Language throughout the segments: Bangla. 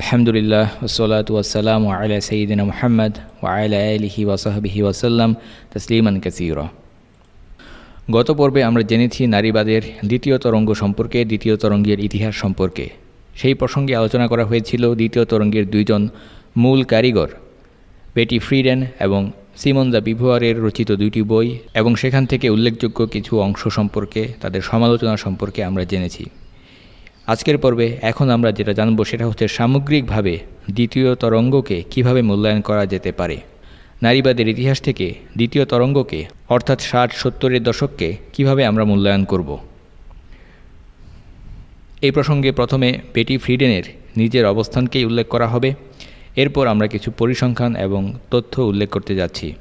আলহামদুলিল্লাহ ওসলাত ওয়াসালাম আলা সঈদিন মোহাম্মদ ওয়ালা আলহি ওয়াসাহবিহি ওয়াসাল্লাম তসলিমান কাসির গত পর্বে আমরা জেনেছি নারীবাদের দ্বিতীয় তরঙ্গ সম্পর্কে, দ্বিতীয় তরঙ্গের ইতিহাস সম্পর্কে। সেই প্রসঙ্গে আলোচনা করা হয়েছিল দ্বিতীয় তরঙ্গের দুইজন মূল কারিগর বেটি ফ্রিডেন এবং সিমন দা বিভুয়ারের রচিত দুইটি বই, এবং সেখান থেকে উল্লেখযোগ্য কিছু অংশ সম্পর্কে, তাদের সমালোচনা সম্পর্কে আমরা জেনেছি। আজকের পর্বে এখন আমরা যেটা জানব সেটা হচ্ছে সামগ্রিকভাবে দ্বিতীয় তরঙ্গকে কীভাবে মূল্যায়ন করা যেতে পারে। নারীবাদের ইতিহাস থেকে দ্বিতীয় তরঙ্গকে, অর্থাৎ ষাট সত্তরের দশককে কীভাবে আমরা মূল্যায়ন করব। এই প্রসঙ্গে প্রথমে বেটি ফ্রিডেনের নিজের অবস্থানকেই উল্লেখ করা হবে। এরপর আমরা কিছু পরিসংখ্যান এবং তথ্য উল্লেখ করতে যাচ্ছি।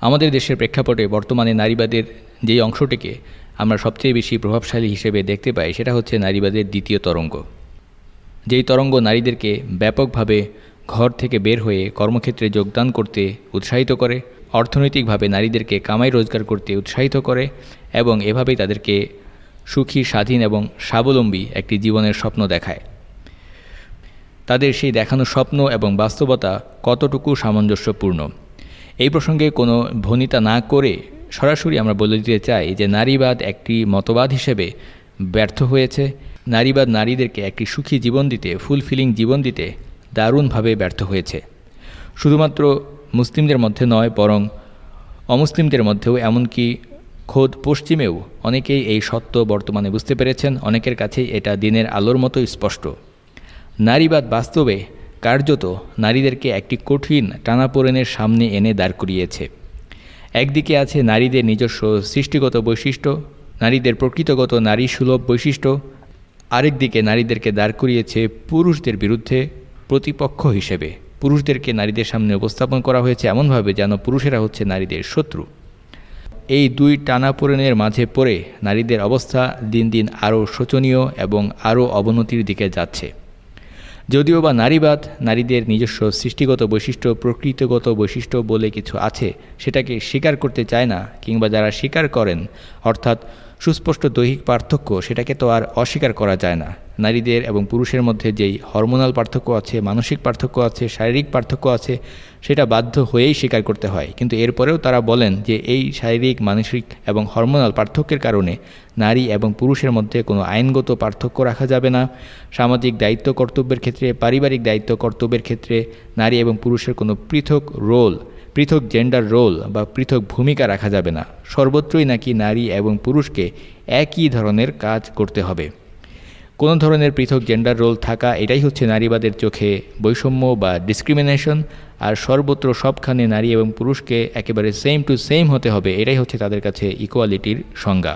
আমাদের দেশের প্রেক্ষাপটে বর্তমানে নারীবাদের যেই অংশটিকে আমরা সবচেয়ে বেশি প্রভাবশালী হিসেবে দেখতে পাই সেটা হচ্ছে নারীবাদের দ্বিতীয় তরঙ্গ। যেই তরঙ্গ নারীদেরকে ব্যাপকভাবে ঘর থেকে বের হয়ে কর্মক্ষেত্রে যোগদান করতে উৎসাহিত করে, অর্থনৈতিকভাবে নারীদেরকে কামাই রোজগার করতে উৎসাহিত করে এবং এভাবেই তাদেরকে সুখী, স্বাধীন এবং স্বাবলম্বী একটি জীবনের স্বপ্ন দেখায়। তাদের সেই দেখানো স্বপ্ন এবং বাস্তবতা কতটুকু সামঞ্জস্যপূর্ণ? এই প্রসঙ্গে কোনো ভনিতা না করে সরাসরি আমরা বলে দিতে চাই যে নারীবাদ একটি মতবাদ হিসেবে ব্যর্থ হয়েছে। নারীবাদ নারীদেরকে একটি সুখী জীবন দিতে ফুলফিলিং জীবন দিতে দারুণভাবে ব্যর্থ হয়েছে। শুধুমাত্র মুসলিমদের মধ্যে নয়, বরং অমুসলিমদের মধ্যেও, এমনকি খোদ পশ্চিমেও অনেকেই এই সত্য বর্তমানে বুঝতে পেরেছেন, অনেকের কাছেই এটা দিনের আলোর মতো স্পষ্ট। নারীবাদ বাস্তবে কার্যত নারীদেরকে একটি কঠিন টানাপোড়েনের সামনে এনে দাঁড় করিয়েছে। একদিকে আছে নারীদের নিজস্ব সৃষ্টিগত বৈশিষ্ট্য, নারীদের প্রকৃতগত নারী সুলভ বৈশিষ্ট্য আরেক দিকে নারীদেরকে দাঁড় করিয়েছে পুরুষদের বিরুদ্ধে প্রতিপক্ষ হিসেবে। পুরুষদেরকে নারীদের সামনে উপস্থাপন করা হয়েছে এমনভাবে যেন পুরুষেরা হচ্ছে নারীদের শত্রু। এই দুই টানাপোড়েনের মাঝে পড়ে নারীদের অবস্থা দিন দিন আরও শোচনীয় এবং আরও অবনতির দিকে যাচ্ছে। যদিও বা নারীবাদ, নারীদের নিজস্ব সৃষ্টিগত বৈশিষ্ট্য, প্রকৃতিগত বৈশিষ্ট্য বলে কিছু আছে, সেটাকে স্বীকার করতে চায় না, কিংবা যারা স্বীকার করেন, অর্থাৎ সুস্পষ্ট দৈহিক পার্থক্য সেটাকে তো আর অস্বীকার করা যায় না। নারীদের এবং পুরুষের মধ্যে যেই হরমোনাল পার্থক্য আছে, মানসিক পার্থক্য আছে, শারীরিক পার্থক্য আছে, সেটা বাধ্য হয়েই স্বীকার করতে হয়। কিন্তু এরপরেও তারা বলেন যে এই শারীরিক, মানসিক এবং হরমোনাল পার্থক্যের কারণে নারী এবং পুরুষের মধ্যে কোনো আইনগত পার্থক্য রাখা যাবে না। সামাজিক দায়িত্ব কর্তব্যের ক্ষেত্রে, পারিবারিক দায়িত্ব কর্তব্যের ক্ষেত্রে নারী এবং পুরুষের কোনো পৃথক রোল পৃথক জেন্ডার রোল বা পৃথক ভূমিকা রাখা যাবে না। সর্বত্রই নাকি নারী এবং পুরুষকে একই ধরনের কাজ করতে হবে। কোনো ধরনের পৃথক জেন্ডার রোল থাকা এটাই হচ্ছে নারীবাদের চোখে বৈষম্য বা ডিসক্রিমিনেশন আর সর্বত্র সবখানে নারী এবং পুরুষকে একেবারে সেম টু সেম হতে হবে, এটাই হচ্ছে তাদের কাছে ইকোয়ালিটির সংজ্ঞা।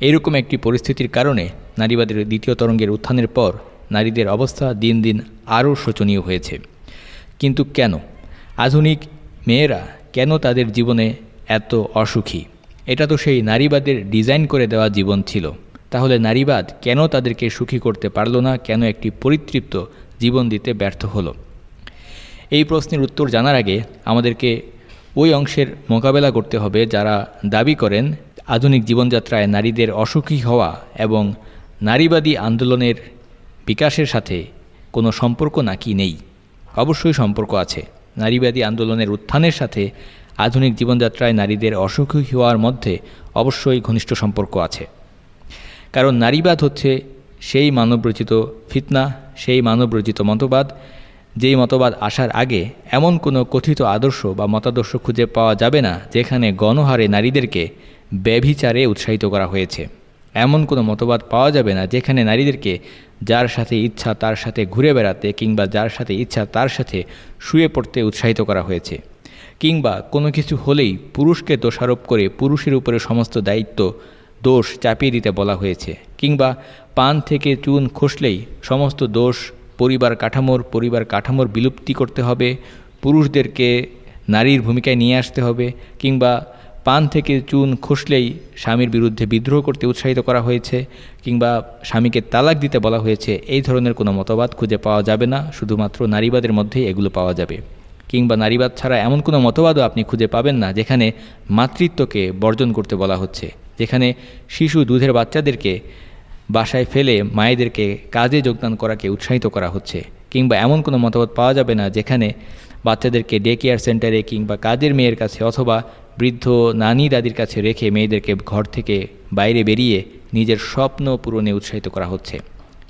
এইরকম একটি পরিস্থিতির কারণে নারীবাদের দ্বিতীয় তরঙ্গের উত্থানের পর নারীদের অবস্থা দিন দিন আরও শোচনীয় হয়েছে। কিন্তু কেন? আধুনিক মেয়েরা কেন তাদের জীবনে এত অসুখী? এটা তো সেই নারীবাদের ডিজাইন করে দেওয়া জীবন ছিল। তাহলে নারীবাদ কেন তাদেরকে সুখী করতে পারল না? কেন একটি পরিতৃপ্ত জীবন দিতে ব্যর্থ হলো? এই প্রশ্নের উত্তর জানার আগে আমাদেরকে ওই অংশের মোকাবেলা করতে হবে যারা দাবি করেন আধুনিক জীবনযাত্রায় নারীদের অসুখী হওয়া এবং নারীবাদী আন্দোলনের বিকাশের সাথে কোনো সম্পর্ক নাকি নেই। অবশ্যই সম্পর্ক আছে। নারীবাদী আন্দোলনের উত্থানের সাথে আধুনিক জীবনযাত্রায় নারীদের অসুখী হওয়ার মধ্যে অবশ্যই ঘনিষ্ঠ সম্পর্ক আছে। কারণ নারীবাদ হচ্ছে সেই মানবরচিত ফিতনা, সেই মানবরচিত মতবাদ, যেই মতবাদ আসার আগে এমন কোনো কথিত আদর্শ বা মতাদর্শ খুঁজে পাওয়া যাবে না, যেখানে গণহারে নারীদেরকে ব্যভিচারে উৎসাহিত করা হয়েছে। এমন কোনো মতবাদ পাওয়া যাবে না, যেখানে নারীদেরকে যার সাথে ইচ্ছা তার সাথে ঘুরে বেড়াতে কিংবা যার সাথে ইচ্ছা তার সাথে শুয়ে পড়তে উৎসাহিত করা হয়েছে। কিংবা কোনো কিছু হলেই পুরুষকে দোষারোপ করে পুরুষের উপরে সমস্ত দায়িত্ব, দোষ চাপিয়ে দিতে বলা হয়েছে। কিংবা পান থেকে চুন খসলেই সমস্ত দোষ, পরিবার কাঠামোর পরিবার কাঠামোর বিলুপ্তি করতে হবে, পুরুষদেরকে নারীর ভূমিকায় নিয়ে আসতে হবে, কিংবা পান থেকে চুন খসলেই স্বামীর বিরুদ্ধে বিদ্রোহ করতে উৎসাহিত করা হয়েছে কিংবা স্বামীকে তালাক দিতে বলা হয়েছে, এই ধরনের কোনো মতবাদ খুঁজে পাওয়া যাবে না, শুধুমাত্র নারীবাদের মধ্যেই এগুলো পাওয়া যাবে। কিংবা নারীবাদ ছাড়া এমন কোনো মতবাদও আপনি খুঁজে পাবেন না, যেখানে মাতৃত্বকে বর্জন করতে বলা হচ্ছে, যেখানে শিশু দুধের বাচ্চাদেরকে বাসায় ফেলে মায়েদেরকে কাজে যোগদান করাকে উৎসাহিত করা হচ্ছে, কিংবা এমন কোনো মতবাদ পাওয়া যাবে না, যেখানে বাচ্চাদেরকে ডে কেয়ার সেন্টারে কিংবা কাজের মেয়ের কাছে অথবা বৃদ্ধ নানি দাদির কাছে রেখে মেয়েদেরকে ঘর থেকে বাইরে বেরিয়ে নিজের স্বপ্ন পূরণে উৎসাহিত করা হচ্ছে।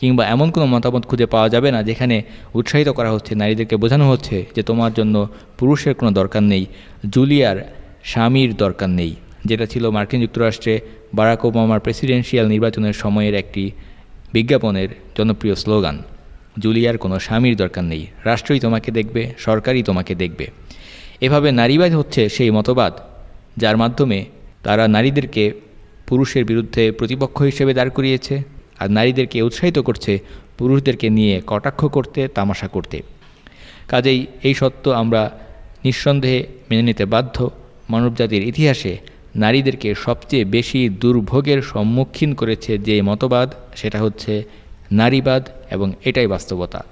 কিংবা এমন কোনো মতামত খুঁজে পাওয়া যাবে না যেখানে উৎসাহিত করা হচ্ছে, নারীদেরকে বোঝানো হচ্ছে যে তোমার জন্য পুরুষের কোনো দরকার নেই, জুলিয়ার স্বামীর দরকার নেই। যেটা ছিল মার্কিন যুক্তরাষ্ট্রে বারাক ওবামার প্রেসিডেন্সিয়াল নির্বাচনের সময়ের একটি বিজ্ঞাপনের জনপ্রিয় স্লোগান, জুলিয়ার কোনো স্বামীর দরকার নেই, রাষ্ট্রই তোমাকে দেখবে, সরকারই তোমাকে দেখবে। এভাবে নারীবাদ হচ্ছে সেই মতবাদ যার মাধ্যমে তারা নারীদেরকে পুরুষের বিরুদ্ধে প্রতিপক্ষ হিসেবে দাঁড় করিয়েছে আর নারীদেরকে উৎসাহিত করছে পুরুষদেরকে নিয়ে কটাক্ষ করতে, তামাশা করতে। কাজেই এই সত্য আমরা নিঃসন্দেহে মেনে নিতে বাধ্য। মানবজাতির ইতিহাসে নারীদেরকে সবচেয়ে বেশি দুর্ভোগের সম্মুখীন করেছে যে মতবাদ, সেটা হচ্ছে নারীবাদ এবং এটাই বাস্তবতা।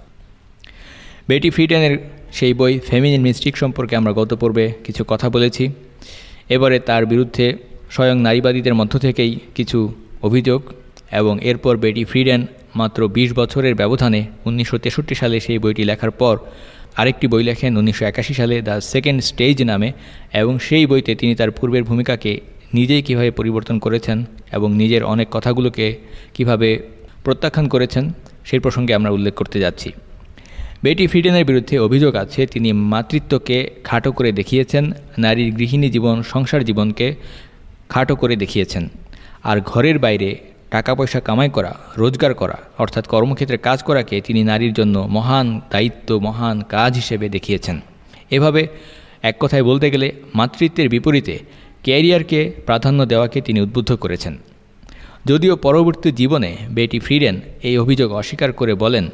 বেটি ফ্রিডেনের সেই বই ফেমিনিন মিস্টিক সম্পর্কে আমরা গত পর্বে কিছু কথা বলেছি। এবারে তার বিরুদ্ধে স্বয়ং নারীবাদীদের মধ্য থেকেই কিছু অভিযোগ এবং এরপর বেটি ফ্রিডেন মাত্র ২০ বছরের ব্যবধানে উনিশশো তেষট্টি সালে সেই বইটি লেখার পর আরেকটি বই লেখেন উনিশশো একাশি সালে দ্য সেকেন্ড স্টেজ নামে এবং সেই বইতে তিনি তার পূর্বের ভূমিকাকে নিজেই কীভাবে পরিবর্তন করেছেন এবং নিজের অনেক কথাগুলোকে কীভাবে প্রত্যাখ্যান করেছেন সেই প্রসঙ্গে আমরা উল্লেখ করতে যাচ্ছি। বেটি ফ্রিডেনের বিরুদ্ধে অভিযোগ আছে, তিনি মাতৃত্বকে খাটো করে দেখিয়েছেন, নারীর গৃহিণী জীবন, সংসার জীবনকে খাটো করে দেখিয়েছেন। আর ঘরের বাইরে টাকা পয়সা কামাই করা, রোজগার করা, অর্থাৎ কর্মক্ষেত্রে কাজ করাকে তিনি নারীর জন্য মহান দায়িত্ব, মহান কাজ হিসেবে দেখিয়েছেন। এভাবে এক কথায় বলতে গেলে, মাতৃত্বের বিপরীতে ক্যারিয়ারকে প্রাধান্য দেওয়াকে তিনি উদ্বুদ্ধ করেছেন। যদিও পরবর্তী জীবনে বেটি ফ্রিডেন এই অভিযোগ অস্বীকার করে বলেন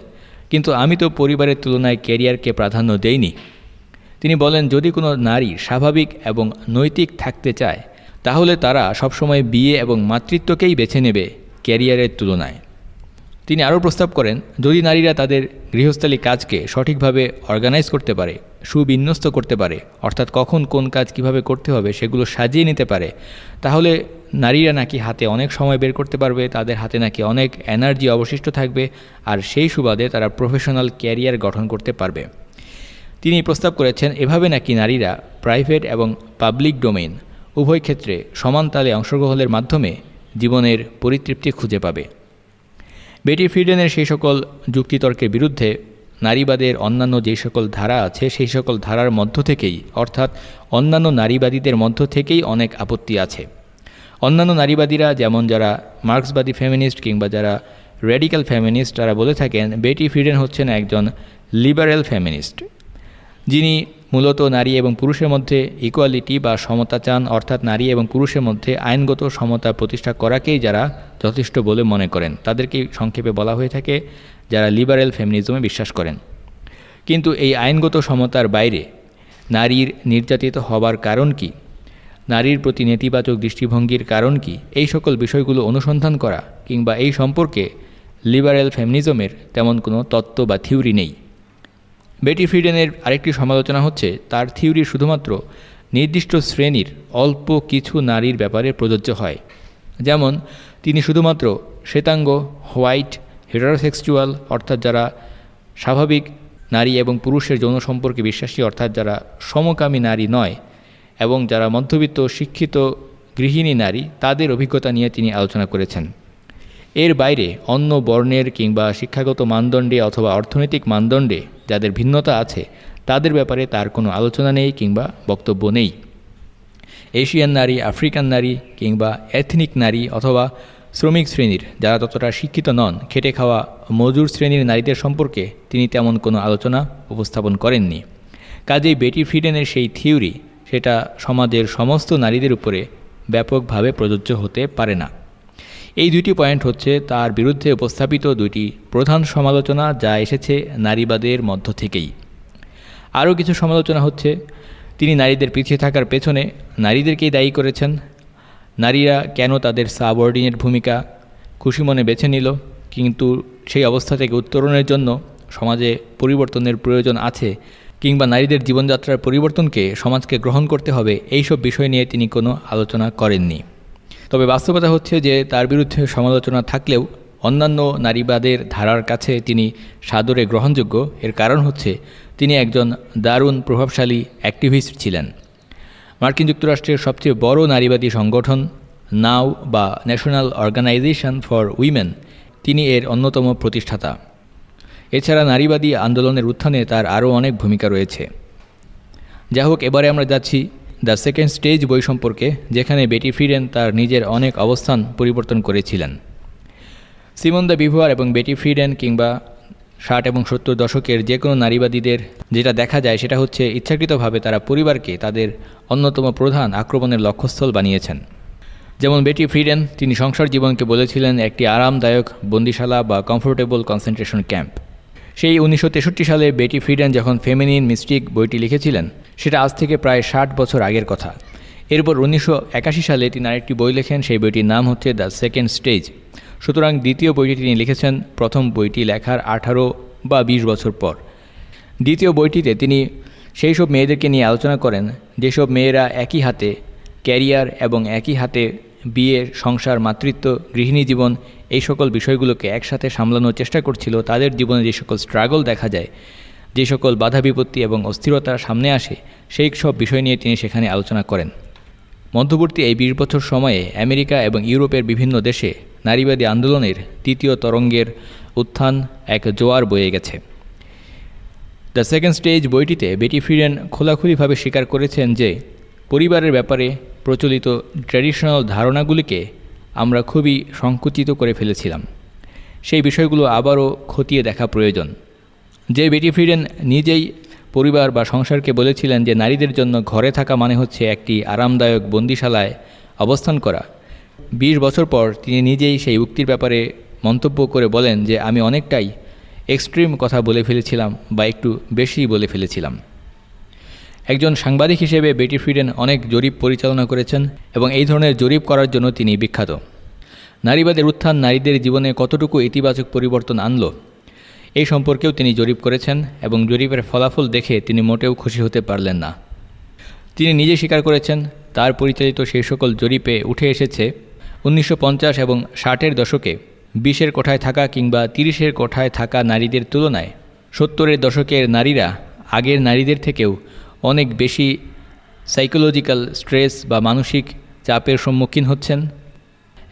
কিন্তু আমি তো পরিবারের তুলনায় ক্যারিয়ারকে প্রাধান্য দেইনি। তিনি বলেন, যদি কোনো নারী স্বাভাবিক এবং নৈতিক থাকতে চায়, তাহলে তারা সবসময় বিয়ে এবং মাতৃত্বকেই বেছে নেবে ক্যারিয়ারের তুলনায়। তিনি আরও প্রস্তাব করেন, যদি নারীরা তাদের গৃহস্থালী কাজকে সঠিকভাবে অর্গানাইজ করতে পারে, সুবিন্যস্ত করতে পারে, অর্থাৎ কখন কোন কাজ কীভাবে করতে হবে সেগুলো সাজিয়ে নিতে পারে, তাহলে নারীরা নাকি হাতে অনেক সময় বের করতে পারবে, তাদের হাতে নাকি অনেক এনার্জি অবশিষ্ট থাকবে, আর সেই সুবাদে তারা প্রফেশনাল ক্যারিয়ার গঠন করতে পারবে। তিনি প্রস্তাব করেছেন, এভাবে নাকি নারীরা প্রাইভেট এবং পাবলিক ডোমেইন উভয় ক্ষেত্রে সমান তালে অংশগ্রহণের মাধ্যমে জীবনের পরিতৃপ্তি খুঁজে পাবে। বেটি ফ্রিডেনের সেই সকল যুক্তিতর্কের বিরুদ্ধে নারীবাদের অন্যান্য যে সকল ধারা আছে, সেই সকল ধারার মধ্য থেকেই, অর্থাৎ অন্যান্য নারীবাদীদের মধ্য থেকেই অনেক আপত্তি আছে। অন্যান্য নারীবাদীরা যেমন যারা মার্ক্সবাদী ফ্যামিনিস্ট কিংবা যারা রেডিক্যাল ফ্যামিনিস্ট তারা বলে থাকেন, বেটি ফ্রিডেন হচ্ছেন একজন লিবারেল ফ্যামিনিস্ট যিনি মূলত নারী এবং পুরুষের মধ্যে ইকুয়ালিটি বা সমতা চান, অর্থাৎ নারী এবং পুরুষের মধ্যে আইনগত সমতা প্রতিষ্ঠা করাকেই যারা যথেষ্ট বলে মনে করেন। তাদেরকেই সংক্ষেপে বলা হয়ে থাকে, যারা লিবারেল ফেমিনিজমে বিশ্বাস করেন। কিন্তু এই আইনগত সমতার বাইরে নারীর নির্যাতিত হবার কারণ কি? নারীর প্রতি নেতিবাচক দৃষ্টিভঙ্গির কারণ কি? এই সকল বিষয়গুলো অনুসন্ধান করা কিংবা এই সম্পর্কে লিবারেল ফেমিনিজমের তেমন কোনো তত্ত্ব বা থিওরি নেই। বেটি ফ্রিডেনের আরেকটি সমালোচনা হচ্ছে, তার থিওরি শুধুমাত্র নির্দিষ্ট শ্রেণির অল্প কিছু নারীর ব্যাপারে প্রযোজ্য হয়। যেমন, তিনি শুধুমাত্র শ্বেতাঙ্গ, হোয়াইট, হেটারোসেক্সুয়াল, অর্থাৎ যারা স্বাভাবিক নারী এবং পুরুষের যৌন সম্পর্কে বিশ্বাসী, অর্থাৎ যারা সমকামী নারী নয় এবং যারা মধ্যবিত্ত, শিক্ষিত, গৃহিণী নারী, তাদের অভিজ্ঞতা নিয়ে তিনি আলোচনা করেছেন। এর বাইরে অন্য বর্ণের কিংবা শিক্ষাগত মানদণ্ডে অথবা অর্থনৈতিক মানদণ্ডে যাদের ভিন্নতা আছে, তাদের ব্যাপারে তার কোনো আলোচনা নেই কিংবা বক্তব্য নেই। এশিয়ান নারী, আফ্রিকান নারী কিংবা এথনিক নারী অথবা শ্রমিক শ্রেণির যারা ততটা শিক্ষিত নন, খেটে খাওয়া মজুর শ্রেণির নারীদের সম্পর্কে তিনি তেমন কোনো আলোচনা উপস্থাপন করেননি। কাজেই বেটি ফ্রিডেনের সেই থিওরি সেটা সমাজের সমস্ত নারীদের উপরে ব্যাপকভাবে প্রযোজ্য হতে পারে না। এই দুইটি পয়েন্ট হচ্ছে তার বিরুদ্ধে উপস্থাপিত দুইটি প্রধান সমালোচনা যা এসেছে নারীবাদের মধ্য থেকেই। আরও কিছু সমালোচনা হচ্ছে, তিনি নারীদের পিছিয়ে থাকার পেছনে নারীদেরকেই দায়ী করেছেন। নারীরা কেন তাদের সাবঅর্ডিনেট ভূমিকা খুশি মনে বেছে নিল, কিন্তু সেই অবস্থা থেকে উত্তরণের জন্য সমাজে পরিবর্তনের প্রয়োজন আছে কিংবা নারীদের জীবনযাত্রার পরিবর্তনকে সমাজকে গ্রহণ করতে হবে এই সব বিষয় নিয়ে তিনি কোনো আলোচনা করেননি। তবে বাস্তবতা হচ্ছে যে তার বিরুদ্ধে সমালোচনা থাকলেও অন্যান্য নারীবাদের ধারার কাছে তিনি সাদরে গ্রহণযোগ্য। এর কারণ হচ্ছে তিনি একজন দারুণ প্রভাবশালী অ্যাক্টিভিস্ট ছিলেন। মার্কিন যুক্তরাষ্ট্রের সবচেয়ে বড় নারীবাদী সংগঠন নাও বা ন্যাশনাল অর্গানাইজেশন ফর উইমেন, তিনি এর অন্যতম প্রতিষ্ঠাতা। এছাড়া নারীবাদী আন্দোলনের উত্থানে তার আরও অনেক ভূমিকা রয়েছে। যা হোক, এবারে আমরা যাচ্ছি দ্য সেকেন্ড স্টেজ বই সম্পর্কে, যেখানে বেটি ফ্রিডেন তার নিজের অনেক অবস্থান পরিবর্তন করেছিলেন। সিমন দ্য বিভুয়ার এবং বেটি ফ্রিডেন কিংবা ষাট এবং সত্তর দশকের যে কোনো নারীবাদীদের যেটা দেখা যায়, সেটা হচ্ছে ইচ্ছাকৃতভাবে তারা পরিবারকে তাদের অন্যতম প্রধান আক্রমণের লক্ষ্যস্থল বানিয়েছেন। যেমন বেটি ফ্রিডেন তিনি সংসার জীবনকে বলেছিলেন একটি আরামদায়ক বন্দিশালা বা কমফোর্টেবল কনসেন্ট্রেশন ক্যাম্প সেই উনিশশো তেষট্টি সালে বেটি ফ্রিডেন যখন ফেমিনিন মিস্টিক বইটি লিখেছিলেন, সেটা আজ থেকে প্রায় ষাট বছর আগের কথা। এরপর উনিশশো একাশি সালে তিনি আরেকটি বই লেখেন, সেই বইটির নাম হচ্ছে দ্য সেকেন্ড স্টেজ। সুতরাং দ্বিতীয় বইটি তিনি লিখেছেন প্রথম বইটি লেখার আঠারো বা ২০ বছর পর। দ্বিতীয় বইটিতে তিনি সেই সব মেয়েদেরকে নিয়ে আলোচনা করেন, যেসব মেয়েরা একই হাতে ক্যারিয়ার এবং একই হাতে বিয়ে, সংসার, মাতৃত্ব, গৃহিণী জীবন এই সকল বিষয়গুলোকে একসাথে সামলানোর চেষ্টা করছিল। তাদের জীবনে যে সকল স্ট্রাগল দেখা যায়, যে সকল বাধা বিপত্তি এবং অস্থিরতার সামনে আসে, সেই সব বিষয় নিয়ে তিনি সেখানে আলোচনা করেন। মধ্যবর্তী এই বিশ বছর সময়ে আমেরিকা এবং ইউরোপের বিভিন্ন দেশে নারীবাদী আন্দোলনের তৃতীয় তরঙ্গের উত্থান এক জোয়ার বয়ে গেছে। দ্য সেকেন্ড স্টেজ বইটিতে বেটি ফ্রিডেন খোলাখুলিভাবে স্বীকার করেছেন যে, পরিবারের ব্যাপারে প্রচলিত ট্র্যাডিশনাল ধারণাগুলিকে আমরা খুবই সংকুচিত করে ফেলেছিলাম। সেই বিষয়গুলো আবারও খতিয়ে দেখা প্রয়োজন। যে বেটি ফ্রিডেন নিজেই পরিবার বা সংসারকে বলেছিলেন যে নারীদের জন্য ঘরে থাকা মানে হচ্ছে একটি আরামদায়ক বন্দিশালায় অবস্থান করা। ২০ বছর পর তিনি নিজেই সেই উক্তির ব্যাপারে মন্তব্য করে বলেন যে, আমি অনেকটাই এক্সট্রিম কথা বলে ফেলেছিলাম বা একটু বেশি বলে ফেলেছিলাম। একজন সাংবাদিক হিসেবে বেটি ফ্রিডেন অনেক জরিপ পরিচালনা করেছেন এবং এই ধরনের জরিপ করার জন্য তিনি বিখ্যাত। নারীবাদের উত্থান নারীদের জীবনে কতটুকু ইতিবাচক পরিবর্তন আনলো, এই সম্পর্কেও তিনি জরিপ করেছেন এবং জরিপের ফলাফল দেখে তিনি মোটেও খুশি হতে পারলেন না। তিনি নিজে স্বীকার করেছেন, তার পরিচালিত সেই সকল জরিপে উঠে এসেছে, উনিশশো পঞ্চাশ এবং ষাটের দশকে বিশের কোঠায় থাকা কিংবা তিরিশের কোঠায় থাকা নারীদের তুলনায় সত্তরের দশকের নারীরা আগের নারীদের থেকেও অনেক বেশি সাইকোলজিক্যাল স্ট্রেস বা মানসিক চাপের সম্মুখীন হচ্ছেন।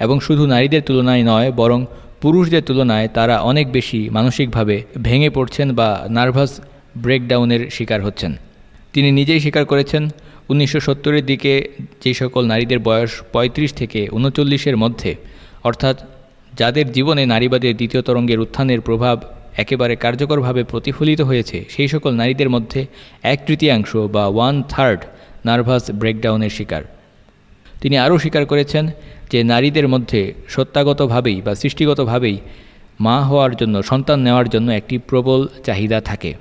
এবং শুধু নারীদের তুলনায় নয়, বরং পুরুষদের তুলনায় তারা অনেক বেশি মানসিকভাবে ভেঙে পড়ছেন বা নার্ভাস ব্রেকডাউনের শিকার হচ্ছেন। তিনি নিজেই স্বীকার করেছেন, উনিশশো সত্তরের দিকে যে সকল নারীদের বয়স ৩৫ থেকে উনচল্লিশের মধ্যে, অর্থাৎ যাদের জীবনে নারীবাদের দ্বিতীয় তরঙ্গের উত্থানের প্রভাব একেবারে কার্যকরভাবে প্রতিফলিত হয়েছে, সেই সকল নারীদের মধ্যে এক তৃতীয়াংশ বা ওয়ান থার্ড নার্ভাস ব্রেকডাউনের শিকার। তিনি আরও স্বীকার করেছেন যে নারীদের মধ্যে সত্যাগতভাবেই বা সৃষ্টিগতভাবেই মা হওয়ার জন্য, সন্তান নেওয়ার জন্য একটি প্রবল চাহিদা থাকে।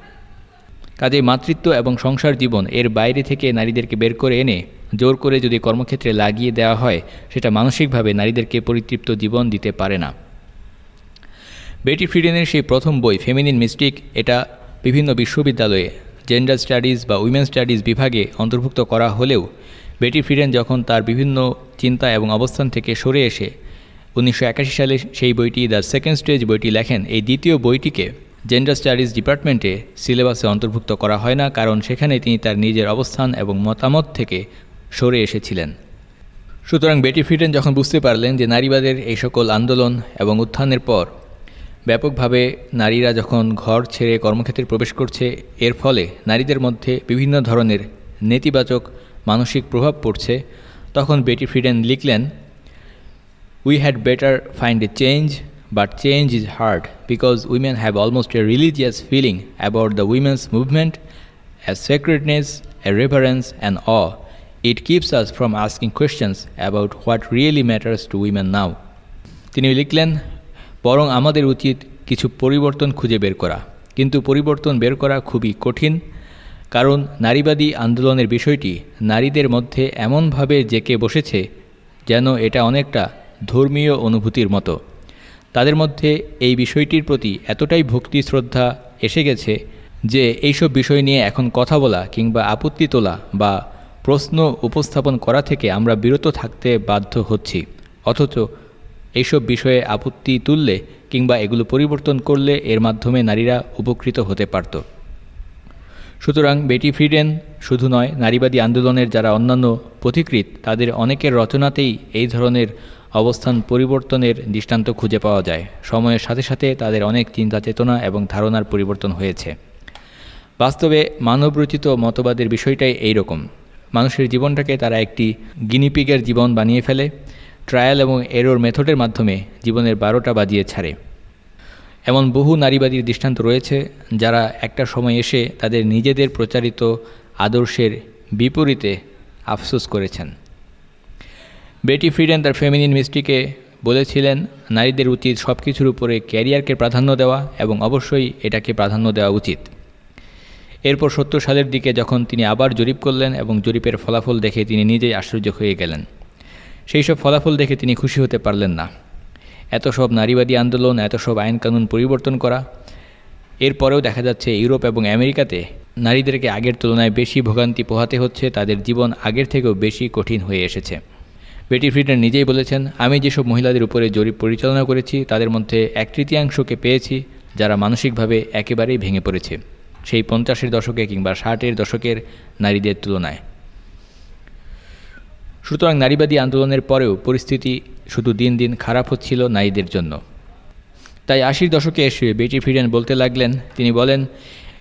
কাজে মাতৃত্ব এবং সংসার জীবন এর বাইরে থেকে নারীদেরকে বের করে এনে জোর করে যদি কর্মক্ষেত্রে লাগিয়ে দেওয়া হয়, সেটা মানসিকভাবে নারীদেরকে পরিতৃপ্ত জীবন দিতে পারে না। বেটি ফ্রিডেনের সেই প্রথম বই ফেমিনিন মিস্টিক এটা বিভিন্ন বিশ্ববিদ্যালয়ে জেন্ডার স্টাডিজ বা উইমেন স্টাডিজ বিভাগে অন্তর্ভুক্ত করা হলেও বেটি ফ্রিডেন যখন তার বিভিন্ন চিন্তা এবং অবস্থান থেকে সরে এসে উনিশশো একাশি সালে সেই বইটি দ্য সেকেন্ড স্টেজ বইটি লেখেন, এই দ্বিতীয় বইটিকে জেন্ডার স্টাডিজ ডিপার্টমেন্টে সিলেবাসে অন্তর্ভুক্ত করা হয় না, কারণ সেখানে তিনি তার নিজের অবস্থান এবং মতামত থেকে সরে এসেছিলেন। সুতরাং বেটি ফ্রিডেন যখন বুঝতে পারলেন যে নারীবাদের এই সকল আন্দোলন এবং উত্থানের পর ব্যাপকভাবে নারীরা যখন ঘর ছেড়ে কর্মক্ষেত্রে প্রবেশ করছে, এর ফলে নারীদের মধ্যে বিভিন্ন ধরনের নেতিবাচক মানসিক প্রভাব পড়ছে। তখন বেটি ফ্রিডেন লিখলেন we had better find a change but change is hard because women have almost a religious feeling about the women's movement as sacredness a reference and uh it keeps us from asking questions about what really matters to women now তিনি লিখলেন বরং আমাদের উচিত কিছু পরিবর্তন খুঁজে বের করা। কিন্তু পরিবর্তন বের করা খুবই কঠিন, কারণ নারীবাদী আন্দোলনের বিষয়টি নারীদের মধ্যে এমনভাবে জেকে বসেছে যেন এটা অনেকটা ধর্মীয় অনুভূতির মতো। তাদের মধ্যে এই বিষয়টির প্রতি এতটাই ভক্তি শ্রদ্ধা এসে গেছে যে এইসব বিষয় নিয়ে এখন কথা বলা কিংবা আপত্তি তোলা বা প্রশ্ন উপস্থাপন করা থেকে আমরা বিরত থাকতে বাধ্য হচ্ছি। অথচ এইসব বিষয়ে আপত্তি তুললে কিংবা এগুলো পরিবর্তন করলে এর মাধ্যমে নারীরা উপকৃত হতে পারত। সুতরাং বেটি ফ্রিডেন শুধু নয়, নারীবাদী আন্দোলনের যারা অন্যান্য পথিকৃত তাদের অনেকের রচনাতেই এই ধরনের অবস্থান পরিবর্তনের দৃষ্টান্ত খুঁজে পাওয়া যায়। সময়ের সাথে সাথে তাদের অনেক চিন্তা চেতনা এবং ধারণার পরিবর্তন হয়েছে। বাস্তবে মানবরচিত মতবাদের বিষয়টাই এই রকম মানুষের জীবনটাকে তারা একটি গিনিপিগের জীবন বানিয়ে ফেলে ট্রায়াল এবং এরোর মেথডের মাধ্যমে জীবনের বারোটা বাজিয়ে ছাড়ে। এমন বহু নারীবাদীর দৃষ্টান্ত রয়েছে, যারা একটা সময় এসে তাদের নিজেদের প্রচারিত আদর্শের বিপরীতে আফসোস করেছেন। বেটি ফ্রিডেন তার ফেমিনিন মিস্ট্রিকে বলেছিলেন, নারীদের উচিত সব কিছুর উপরে ক্যারিয়ারকে প্রাধান্য দেওয়া এবং অবশ্যই এটাকে প্রাধান্য দেওয়া উচিত। এরপর সত্তর সালের দিকে যখন তিনি আবার জরিপ করলেন এবং জরিপের ফলাফল দেখে তিনি নিজেই আশ্চর্য হয়ে গেলেন। সেই সব ফলাফল দেখে তিনি খুশি হতে পারলেন না। এত সব নারীবাদী আন্দোলন, এত সব আইনকানুন পরিবর্তন করা, এরপরেও দেখা যাচ্ছে ইউরোপ এবং আমেরিকাতে নারীদেরকে আগের তুলনায় বেশি ভোগান্তি পোহাতে হচ্ছে, তাদের জীবন আগের থেকেও বেশি কঠিন হয়ে এসেছে। বেটি ফ্রিডেন নিজেই বলেছেন, আমি যেসব মহিলাদের উপরে জরিপ পরিচালনা করেছি, তাদের মধ্যে এক তৃতীয়াংশকে পেয়েছি, যারা মানসিকভাবে একেবারেই ভেঙে পড়েছে। সেই পঞ্চাশের দশকে কিংবা ষাটের দশকের নারীদের তুলনায়। সুতরাং নারীবাদী আন্দোলনের পরেও পরিস্থিতি শুধু দিন দিন খারাপ হচ্ছিল নারীদের জন্য। তাই আশির দশকে এসে বেটি ফ্রিডেন বলতে লাগলেন, তিনি বলেন,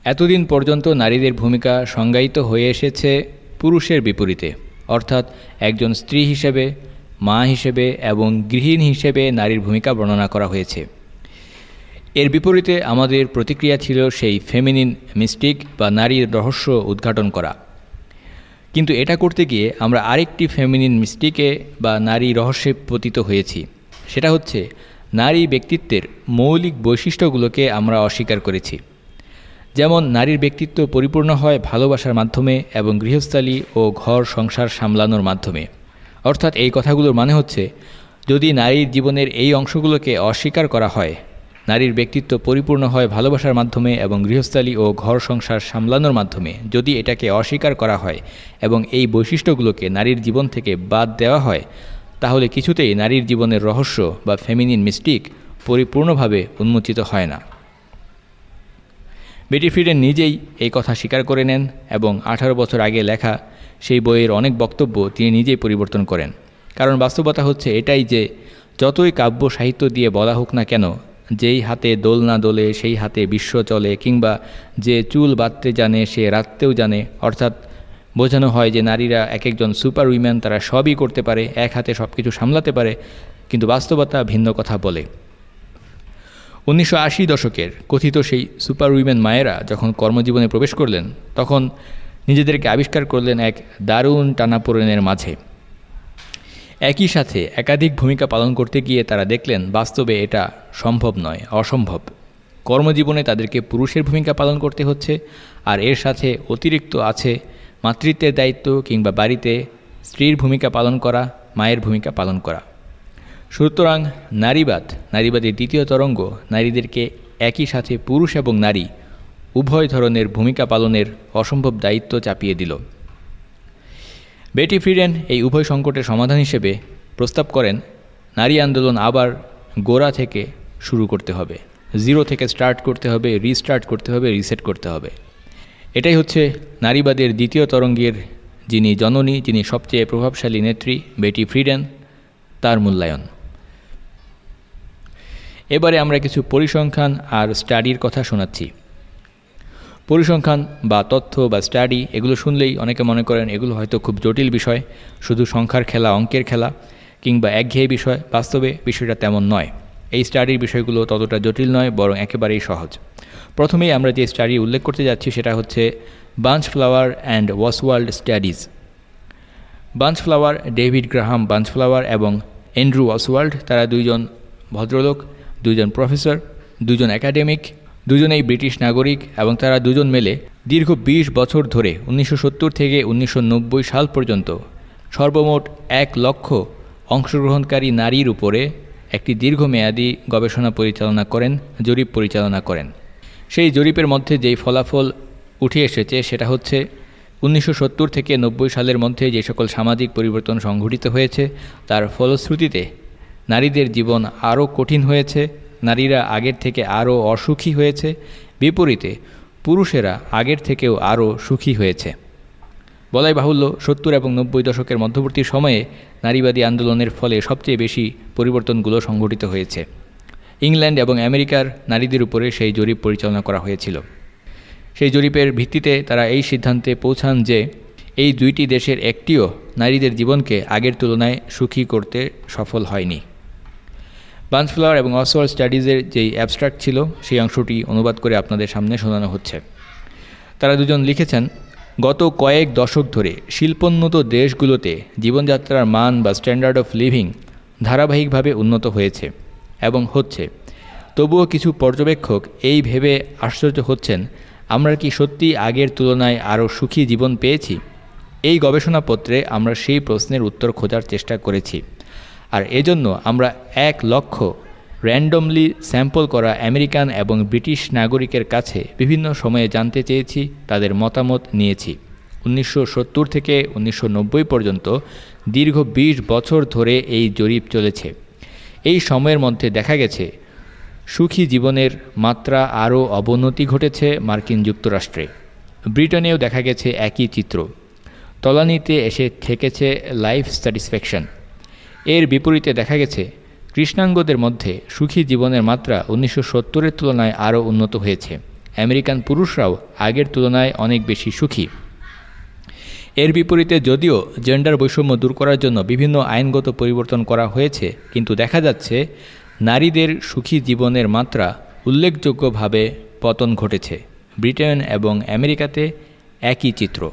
এতদিন পর্যন্ত নারীদের ভূমিকা সংজ্ঞায়িত হয়ে এসেছে পুরুষের বিপরীতে। অর্থাৎ একজন স্ত্রী হিসেবে, মা হিসেবে এবং গৃহিণ হিসেবে নারীর ভূমিকা বর্ণনা করা হয়েছে। এর বিপরীতে আমাদের প্রতিক্রিয়া ছিল সেই ফেমিনিন মিস্টিক বা নারীর রহস্য উদ্ঘাটন করা। কিন্তু এটা করতে গিয়ে আমরা আরেকটি ফেমিনিন মিস্টিকে বা নারী রহস্যে পতিত হয়েছি। সেটা হচ্ছে নারী ব্যক্তিত্বের মৌলিক বৈশিষ্ট্যগুলোকে আমরা অস্বীকার করেছি। যেমন নারীর ব্যক্তিত্ব পরিপূর্ণ হয় ভালোবাসার মাধ্যমে এবং গৃহস্থালী ও ঘর সংসার সামলানোর মাধ্যমে। অর্থাৎ এই কথাগুলোর মানে হচ্ছে, যদি নারীর জীবনের এই অংশগুলোকে অস্বীকার করা হয় নারীর ব্যক্তিত্ব পরিপূর্ণ হয় ভালোবাসার মাধ্যমে এবং গৃহস্থালী ও ঘর সংসার সামলানোর মাধ্যমে। যদি এটাকে অস্বীকার করা হয় এবং এই বৈশিষ্ট্যগুলোকে নারীর জীবন থেকে বাদ দেওয়া হয়, তাহলে কিছুতেই নারীর জীবনের রহস্য বা ফেমিনিন মিস্টিক পরিপূর্ণভাবে উন্মোচিত হয় না। বেটি ফ্রিডেন নিজেই এই কথা স্বীকার করে নেন এবং আঠারো বছর আগে লেখা সেই বইয়ের অনেক বক্তব্য তিনি নিজেই পরিবর্তন করেন। কারণ বাস্তবতা হচ্ছে এটাই যে, যতই কাব্য সাহিত্য দিয়ে বলা হোক না কেন যেই হাতে দোল না দোলে, সেই হাতে বিশ্ব চলে, কিংবা যে চুল বাঁধতে জানে, সে রাখতেও জানে। অর্থাৎ বোঝানো হয় যে নারীরা এক একজন সুপার উইম্যান তারা সবই করতে পারে, এক হাতে সব কিছু সামলাতে পারে, কিন্তু বাস্তবতা ভিন্ন কথা বলে। উনিশশো আশি দশকের কথিত সেই সুপার উইমেন মায়েরা যখন কর্মজীবনে প্রবেশ করলেন, তখন নিজেদেরকে আবিষ্কার করলেন এক দারুণ টানাপোড়েনের মাঝে। একই সাথে একাধিক ভূমিকা পালন করতে গিয়ে তারা দেখলেন, বাস্তবে এটা সম্ভব নয়, অসম্ভব। কর্মজীবনে তাদেরকে পুরুষের ভূমিকা পালন করতে হচ্ছে, আর এর সাথে অতিরিক্ত আছে মাতৃত্বের দায়িত্ব কিংবা বাড়িতে স্ত্রীর ভূমিকা পালন করা, মায়ের ভূমিকা পালন করা। সুতরাং নারীবাদ, নারীবাদের দ্বিতীয় তরঙ্গ, নারীদেরকে একই সাথে পুরুষ এবং নারী উভয় ধরনের ভূমিকা পালনের অসম্ভব দায়িত্ব চাপিয়ে দিল। বেটি ফ্রিডেন এই উভয় সংকটের সমাধান হিসেবে প্রস্তাব করেন, নারী আন্দোলন আবার গোড়া থেকে শুরু করতে হবে। জিরো থেকে স্টার্ট করতে হবে, রিস্টার্ট করতে হবে, রিসেট করতে হবে। এটাই হচ্ছে নারীবাদের দ্বিতীয় তরঙ্গের যিনি জননী, যিনি সবচেয়ে প্রভাবশালী নেত্রী, বেটি ফ্রিডেন তার মূল্যায়ন। এবারে আমরা কিছু পরিসংখ্যান আর স্টাডির কথা শোনাচ্ছি। পরিসংখ্যান বা তথ্য বা স্টাডি, এগুলো শুনলেই অনেকে মনে করেন এগুলো হয়তো খুব জটিল বিষয়। শুধু সংখ্যার খেলা, অঙ্কের খেলা কিংবা একঘেয়ে বিষয়, বাস্তবে বিষয়টা তেমন নয়। এই স্টাডির বিষয়গুলো ততটা জটিল নয়, বরং একেবারেই সহজ। প্রথমেই আমরা যে স্টাডি উল্লেখ করতে যাচ্ছি সেটা হচ্ছে Blanchflower and Oswald studies. Blanchflower David Graham Blanchflower এবং এন্ড্রু ওয়াসওয়ার্ল্ড, তারা দুইজন ভদ্রলোক দুজন প্রফেসর দুজন একাডেমিক দুজনেই ব্রিটিশ নাগরিক এবং তারা দুজন মেলে দীর্ঘ ২০ বছর ধরে উনিশশো সত্তর থেকে উনিশশো নব্বই সাল পর্যন্ত সর্বমোট এক লক্ষ অংশগ্রহণকারী নারীর উপরে একটি দীর্ঘমেয়াদী গবেষণা পরিচালনা করেন, জরিপ পরিচালনা করেন। সেই জরিপের মধ্যে যেই ফলাফল উঠে এসেছে সেটা হচ্ছে উনিশশো সত্তর থেকে নব্বই সালের মধ্যে যে সকল সামাজিক পরিবর্তন সংঘটিত হয়েছে, তার ফলশ্রুতিতে নারীদের জীবন আরও কঠিন হয়েছে। নারীরা আগের থেকে আরও অসুখী হয়েছে, বিপরীতে পুরুষেরা আগের থেকেও আরও সুখী হয়েছে। বলাই বাহুল্য, সত্তর এবং নব্বই দশকের মধ্যবর্তী সময়ে নারীবাদী আন্দোলনের ফলে সবচেয়ে বেশি পরিবর্তনগুলো সংঘটিত হয়েছে। ইংল্যান্ড এবং আমেরিকার নারীদের উপরে সেই জরিপ পরিচালনা করা হয়েছিল। সেই জরিপের ভিত্তিতে তারা এই সিদ্ধান্তে পৌঁছান যে এই দুইটি দেশের একটিও নারীদের জীবনকে আগের তুলনায় সুখী করতে সফল হয়নি। বান্সফ্লাওয়ার এবং অসওয়াল স্টাডিজের যেই অ্যাবস্ট্রাক্ট ছিল, সেই অংশটি অনুবাদ করে আপনাদের সামনে শোনানো হচ্ছে। তারা দুজন লিখেছেন, গত কয়েক দশক ধরে শিল্পোন্নত দেশগুলোতে জীবনযাত্রার মান বা স্ট্যান্ডার্ড অফ লিভিং ধারাবাহিকভাবে উন্নত হয়েছে এবং হচ্ছে। তবুও কিছু পর্যবেক্ষক এই ভেবে আশ্চর্য হচ্ছেন, আমরা কি সত্যি আগের তুলনায় আরও সুখী জীবন পেয়েছি? এই গবেষণাপত্রে আমরা সেই প্রশ্নের উত্তর খোঁজার চেষ্টা করেছি। আর এজন্য আমরা এক লক্ষ র্যান্ডমলি স্যাম্পল করা আমেরিকান এবং ব্রিটিশ নাগরিকের কাছে বিভিন্ন সময়ে জানতে চেয়েছি, তাদের মতামত নিয়েছি। উনিশশো সত্তর থেকে উনিশশো নব্বই পর্যন্ত দীর্ঘ ২০ বছর ধরে এই জরিপ চলেছে। এই সময়ের মধ্যে দেখা গেছে, সুখী জীবনের মাত্রা আরও অবনতি ঘটেছে মার্কিন যুক্তরাষ্ট্রে। ব্রিটেনেও দেখা গেছে একই চিত্র। তলানিতে এসে ঠেকেছে লাইফ স্যাটিসফ্যাকশন এর বিপরীতে দেখা গেছে, কৃষ্ণাঙ্গদের মধ্যে সুখী জীবনের মাত্রা উনিশশো সত্তরের তুলনায় আরও উন্নত হয়েছে। আমেরিকান পুরুষরাও আগের তুলনায় অনেক বেশি সুখী। এর বিপরীতে যদিও জেন্ডার বৈষম্য দূর করার জন্য বিভিন্ন আইনগত পরিবর্তন করা হয়েছে, কিন্তু দেখা যাচ্ছে নারীদের সুখী জীবনের মাত্রা উল্লেখযোগ্যভাবে পতন ঘটেছে। ব্রিটেন এবং আমেরিকাতে একই চিত্র।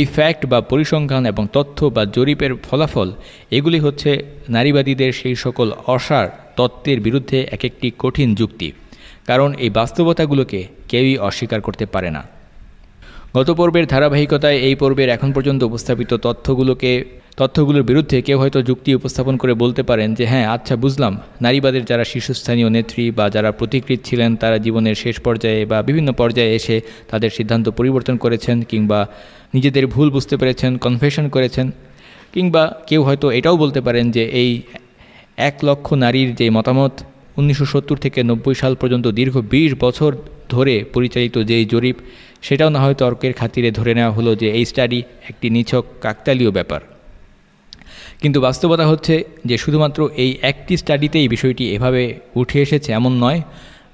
এই ফ্যাক্ট বা পরিসংখ্যান এবং তথ্য বা জরিপের ফলাফল, এগুলি হচ্ছে নারীবাদীদের সেই সকল অসার তত্ত্বের বিরুদ্ধে এক একটি কঠিন যুক্তি, কারণ এই বাস্তবতাগুলোকে কেউই অস্বীকার করতে পারে না। গত পর্বের ধারাবাহিকতায় এই পর্বের এখন পর্যন্ত উপস্থাপিত তথ্যগুলোকে, তথ্যগুলোর বিরুদ্ধে কেউ হয়তো যুক্তি উপস্থাপন করে বলতে পারেন যে হ্যাঁ আচ্ছা বুঝলাম। নারীবাদের যারা শীর্ষস্থানীয় নেত্রী বা যারা প্রতিকৃত ছিলেন, তারা জীবনের শেষ পর্যায়ে বা বিভিন্ন পর্যায়ে এসে তাদের সিদ্ধান্ত পরিবর্তন করেছেন কিংবা নিজেদের ভুল বুঝতে পেরেছেন কনফেশন করেছেন, কিংবা কেউ হয়তো এটাও বলতে পারেন যে এই এক লক্ষ নারীর যে মতামত উনিশশো সত্তর থেকে নব্বই সাল পর্যন্ত দীর্ঘ ২০ বছর ধরে পরিচালিত যেই জরিপ, সেটাও না হয় তর্কের খাতিরে ধরে নেওয়া হলো যে এই স্টাডি একটি নিছক, কাকতালীয় ব্যাপার। কিন্তু বাস্তবতা হচ্ছে যে শুধুমাত্র এই একটি স্টাডিতেই বিষয়টি এভাবে উঠে এসেছে, এমন নয়,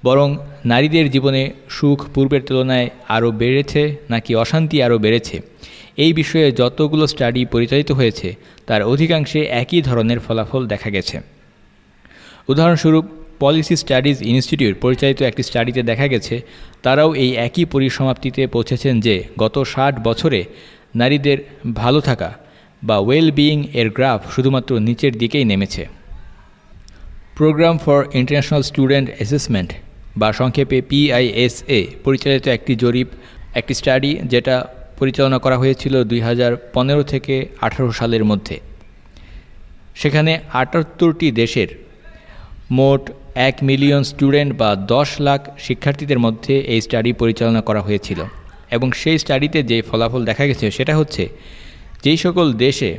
বরং নারীদের জীবনে সুখ পূর্বের তুলনায় আরও বেড়েছে, নাকি অশান্তি আরও বেড়েছে। এই বিষয়ে যতগুলো স্টাডি পরিচালিত হয়েছে, তার অধিকাংশে একই ধরনের ফলাফল দেখা গেছে। উদাহরণস্বরূপ পলিসি স্টাডিজ ইনস্টিটিউট পরিচালিত একটি স্টাডিতে দেখা গেছে, তারাও এই একই পরিসমাপ্তিতে পৌঁছেছেন যে, গত ষাট বছরে নারীদের ভালো থাকা বা ওয়েল বিইং এর গ্রাফ শুধুমাত্র নিচের দিকেই নেমেছে। Program for international student assessment বা সংক্ষেপে পিআইএসএ পরিচালিত একটি জরিপ, একটি স্টাডি যেটা পরিচালনা করা হয়েছিল দুই হাজার পনেরো থেকে আঠারো সালের মধ্যে। সেখানে আটাত্তরটি দেশের মোট এক মিলিয়ন স্টুডেন্ট বা দশ লাখ শিক্ষার্থীদের মধ্যে এই স্টাডি পরিচালনা করা হয়েছিল। এবং সেই স্টাডিতে যে ফলাফল দেখা গেছে সেটা হচ্ছে, যেই সকল দেশে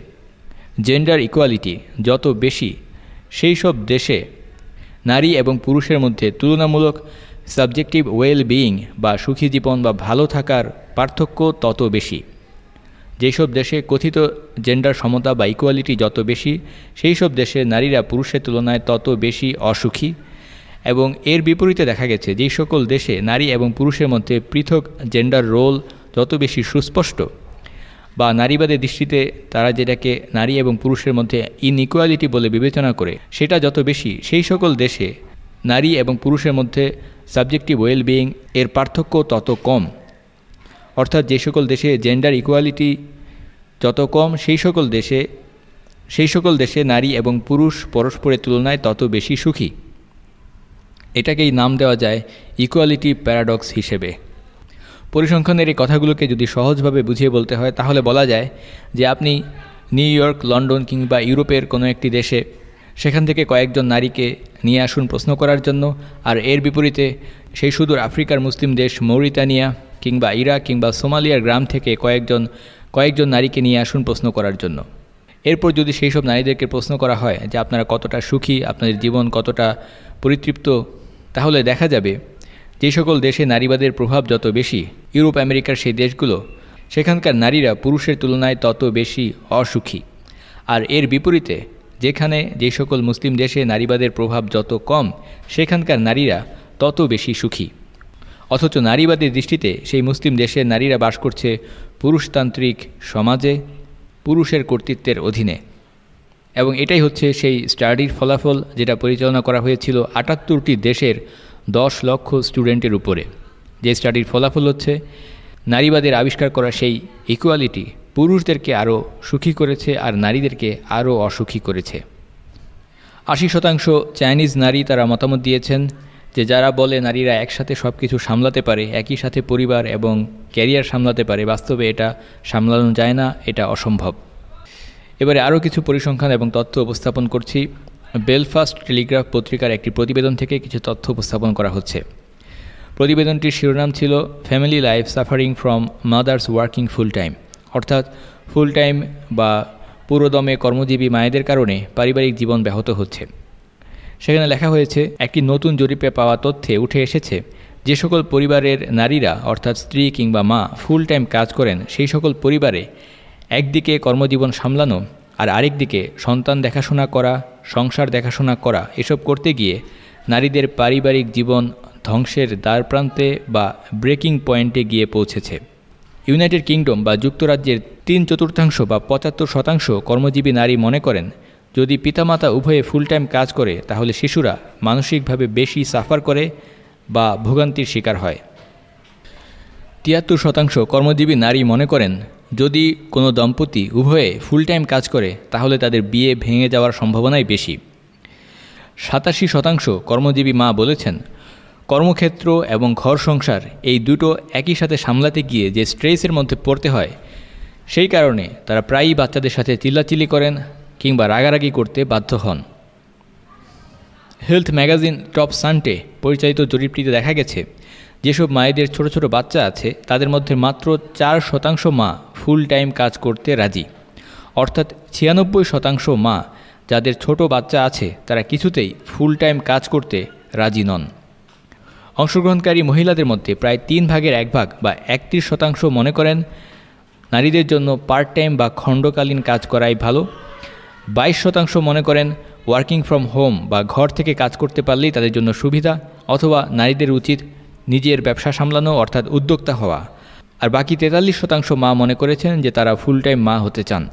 জেন্ডার ইকুয়ালিটি যত বেশি, সেই সব দেশে নারী এবং পুরুষের মধ্যে তুলনামূলক সাবজেক্টিভ ওয়েল বিইং বা সুখী জীবন বা ভালো থাকার পার্থক্য তত বেশি। যেসব দেশে কথিত জেন্ডার সমতা বা ইকুয়ালিটি যত বেশি সেই সব দেশে নারীরা পুরুষের তুলনায় তত বেশি অসুখী এবং এর বিপরীতে দেখা গেছে যেই সকল দেশে নারী এবং পুরুষের মধ্যে পৃথক জেন্ডার রোল যত বেশি সুস্পষ্ট বা নারীবাদের দৃষ্টিতে তারা যেটাকে নারী এবং পুরুষের মধ্যে ইনইকুয়ালিটি বলে বিবেচনা করে, সেটা যত বেশি, সেই সকল দেশে নারী এবং পুরুষের মধ্যে সাবজেক্টিভ ওয়েলবিইং এর পার্থক্য তত কম। অর্থাৎ যে সকল দেশে জেন্ডার ইকুয়ালিটি যত কম, সেই সকল দেশে, সেই সকল দেশে নারী এবং পুরুষ পরস্পরের তুলনায় তত বেশি সুখী। এটাকেই নাম দেওয়া যায় ইকুয়ালিটি প্যারাডক্স হিসেবে। পরিসংখ্যানের এই কথাগুলোকে যদি সহজভাবে বুঝিয়ে বলতে হয়, তাহলে বলা যায় যে আপনি নিউ ইয়র্ক, লন্ডন কিংবা ইউরোপের কোনো একটি দেশে সেখান থেকে কয়েকজন নারীকে নিয়ে আসুন প্রশ্ন করার জন্য। আর এর বিপরীতে সেই সুদূর আফ্রিকার মুসলিম দেশ মৌরিতানিয়া কিংবা ইরাক কিংবা সোমালিয়ার গ্রাম থেকে কয়েকজন কয়েকজন নারীকে নিয়ে আসুন প্রশ্ন করার জন্য। এরপর যদি সেই সব নারীদেরকে প্রশ্ন করা হয় যে আপনারা কতটা সুখী, আপনাদের জীবন কতটা পরিতৃপ্ত, তাহলে দেখা যাবে যে সকল দেশে নারীবাদের প্রভাব যত বেশি, ইউরোপ, আমেরিকার সেই দেশগুলো, সেখানকার নারীরা পুরুষের তুলনায় তত বেশি অসুখী। আর এর বিপরীতে যেখানে যে সকল মুসলিম দেশে নারীবাদের প্রভাব যত কম, সেখানকার নারীরা তত বেশি সুখী। অথচ নারীবাদের দৃষ্টিতে সেই মুসলিম দেশের নারীরা বাস করছে পুরুষতান্ত্রিক সমাজে, পুরুষের কর্তৃত্বের অধীনে। এবং এটাই হচ্ছে সেই স্টাডির ফলাফল যেটা পরিচালনা করা হয়েছিল আটাত্তরটি দেশের দশ লক্ষ স্টুডেন্টের উপরে। যে স্টাডির ফলাফল হচ্ছে, নারীবাদের আবিষ্কার করা সেই ইকুয়ালিটি পুরুষদেরকে আরও সুখী করেছে আর নারীদেরকে আরও অসুখী করেছে। আশি শতাংশ চাইনিজ নারী তারা মতামত দিয়েছেন যে যারা বলে নারীরা একসাথে সব কিছু সামলাতে পারে, একই সাথে পরিবার এবং ক্যারিয়ার সামলাতে পারে, বাস্তবে এটা সামলানো যায় না, এটা অসম্ভব। এবারে আরও কিছু পরিসংখ্যান এবং তথ্য উপস্থাপন করছি। বেলফাস্ট টেলিগ্রাফ পত্রিকার একটি প্রতিবেদন থেকে কিছু তথ্য উপস্থাপন করা হচ্ছে। প্রতিবেদনটির শিরোনাম ছিল, family life suffering from mothers working full time. অর্থাৎ ফুল টাইম বা পুরোদমে কর্মজীবী মায়েদের কারণে পারিবারিক জীবন ব্যাহত হচ্ছে। সেখানে লেখা হয়েছে, একটি নতুন জরিপে পাওয়া তথ্যে উঠে এসেছে, যে সকল পরিবারের নারীরা, অর্থাৎ স্ত্রী কিংবা মা ফুল টাইম কাজ করেন, সেই সকল পরিবারে একদিকে কর্মজীবন সামলানো আর আরেকদিকে সন্তান দেখাশোনা করা, সংসার দেখাশোনা করা, এসব করতে গিয়ে নারীদের পারিবারিক জীবন ধ্বংসের দ্বারপ্রান্তে বা ব্রেকিং পয়েন্টে গিয়ে পৌঁছেছে। ইউনাইটেড কিংডম বা যুক্তরাজ্যের তিন চতুর্থাংশ বা পঁচাত্তর শতাংশ কর্মজীবী নারী মনে করেন, যদি পিতামাতা উভয়ে ফুল টাইম কাজ করে, তাহলে শিশুরা মানসিকভাবে বেশি সাফার করে বা ভোগান্তির শিকার হয়। তিয়াত্তর শতাংশ কর্মজীবী নারী মনে করেন, যদি কোনো দম্পতি উভয়ে ফুল টাইম কাজ করে, তাহলে তাদের বিয়ে ভেঙে যাওয়ার সম্ভাবনাই বেশি। সাতাশি শতাংশ কর্মজীবী মা বলেছেন কর্মক্ষেত্র এবং ঘর সংসার এই দুটো একই সাথে সামলাতে গিয়ে যে স্ট্রেসের মধ্যে পড়তে হয়, সেই কারণে তারা প্রায়ই বাচ্চাদের সাথে চিল্লাচিল্লি করেন কিংবা রাগারাগি করতে বাধ্য হন। হেলথ ম্যাগাজিন টপ সানটে পরিচালিত জরিপটিতে দেখা গেছে, যেসব মায়েদের ছোট ছোট বাচ্চা আছে, তাদের মধ্যে মাত্র চার শতাংশ মা ফুল টাইম কাজ করতে রাজি। অর্থাৎ ছিয়ানব্বই শতাংশ মা যাদের ছোট বাচ্চা আছে, তারা কিছুতেই ফুল টাইম কাজ করতে রাজি নন। অংশগ্রহণকারী মহিলাদের মধ্যে প্রায় তিন ভাগের এক ভাগ বা একত্রিশ শতাংশ মনে করেন নারীদের জন্য পার্ট টাইম বা খণ্ডকালীন কাজ করাই ভালো। বাইশ শতাংশ মনে করেন ওয়ার্কিং ফ্রম হোম বা ঘর থেকে কাজ করতে পারলেই তাদের জন্য সুবিধা অথবা নারীদের উচিত নিজের ব্যবসা সামলানো অর্থাৎ উদ্যোক্তা হওয়া। আর বাকি তেতাল্লিশ শতাংশ মা মনে করেছেন যে তারা ফুল টাইম মা হতে চান।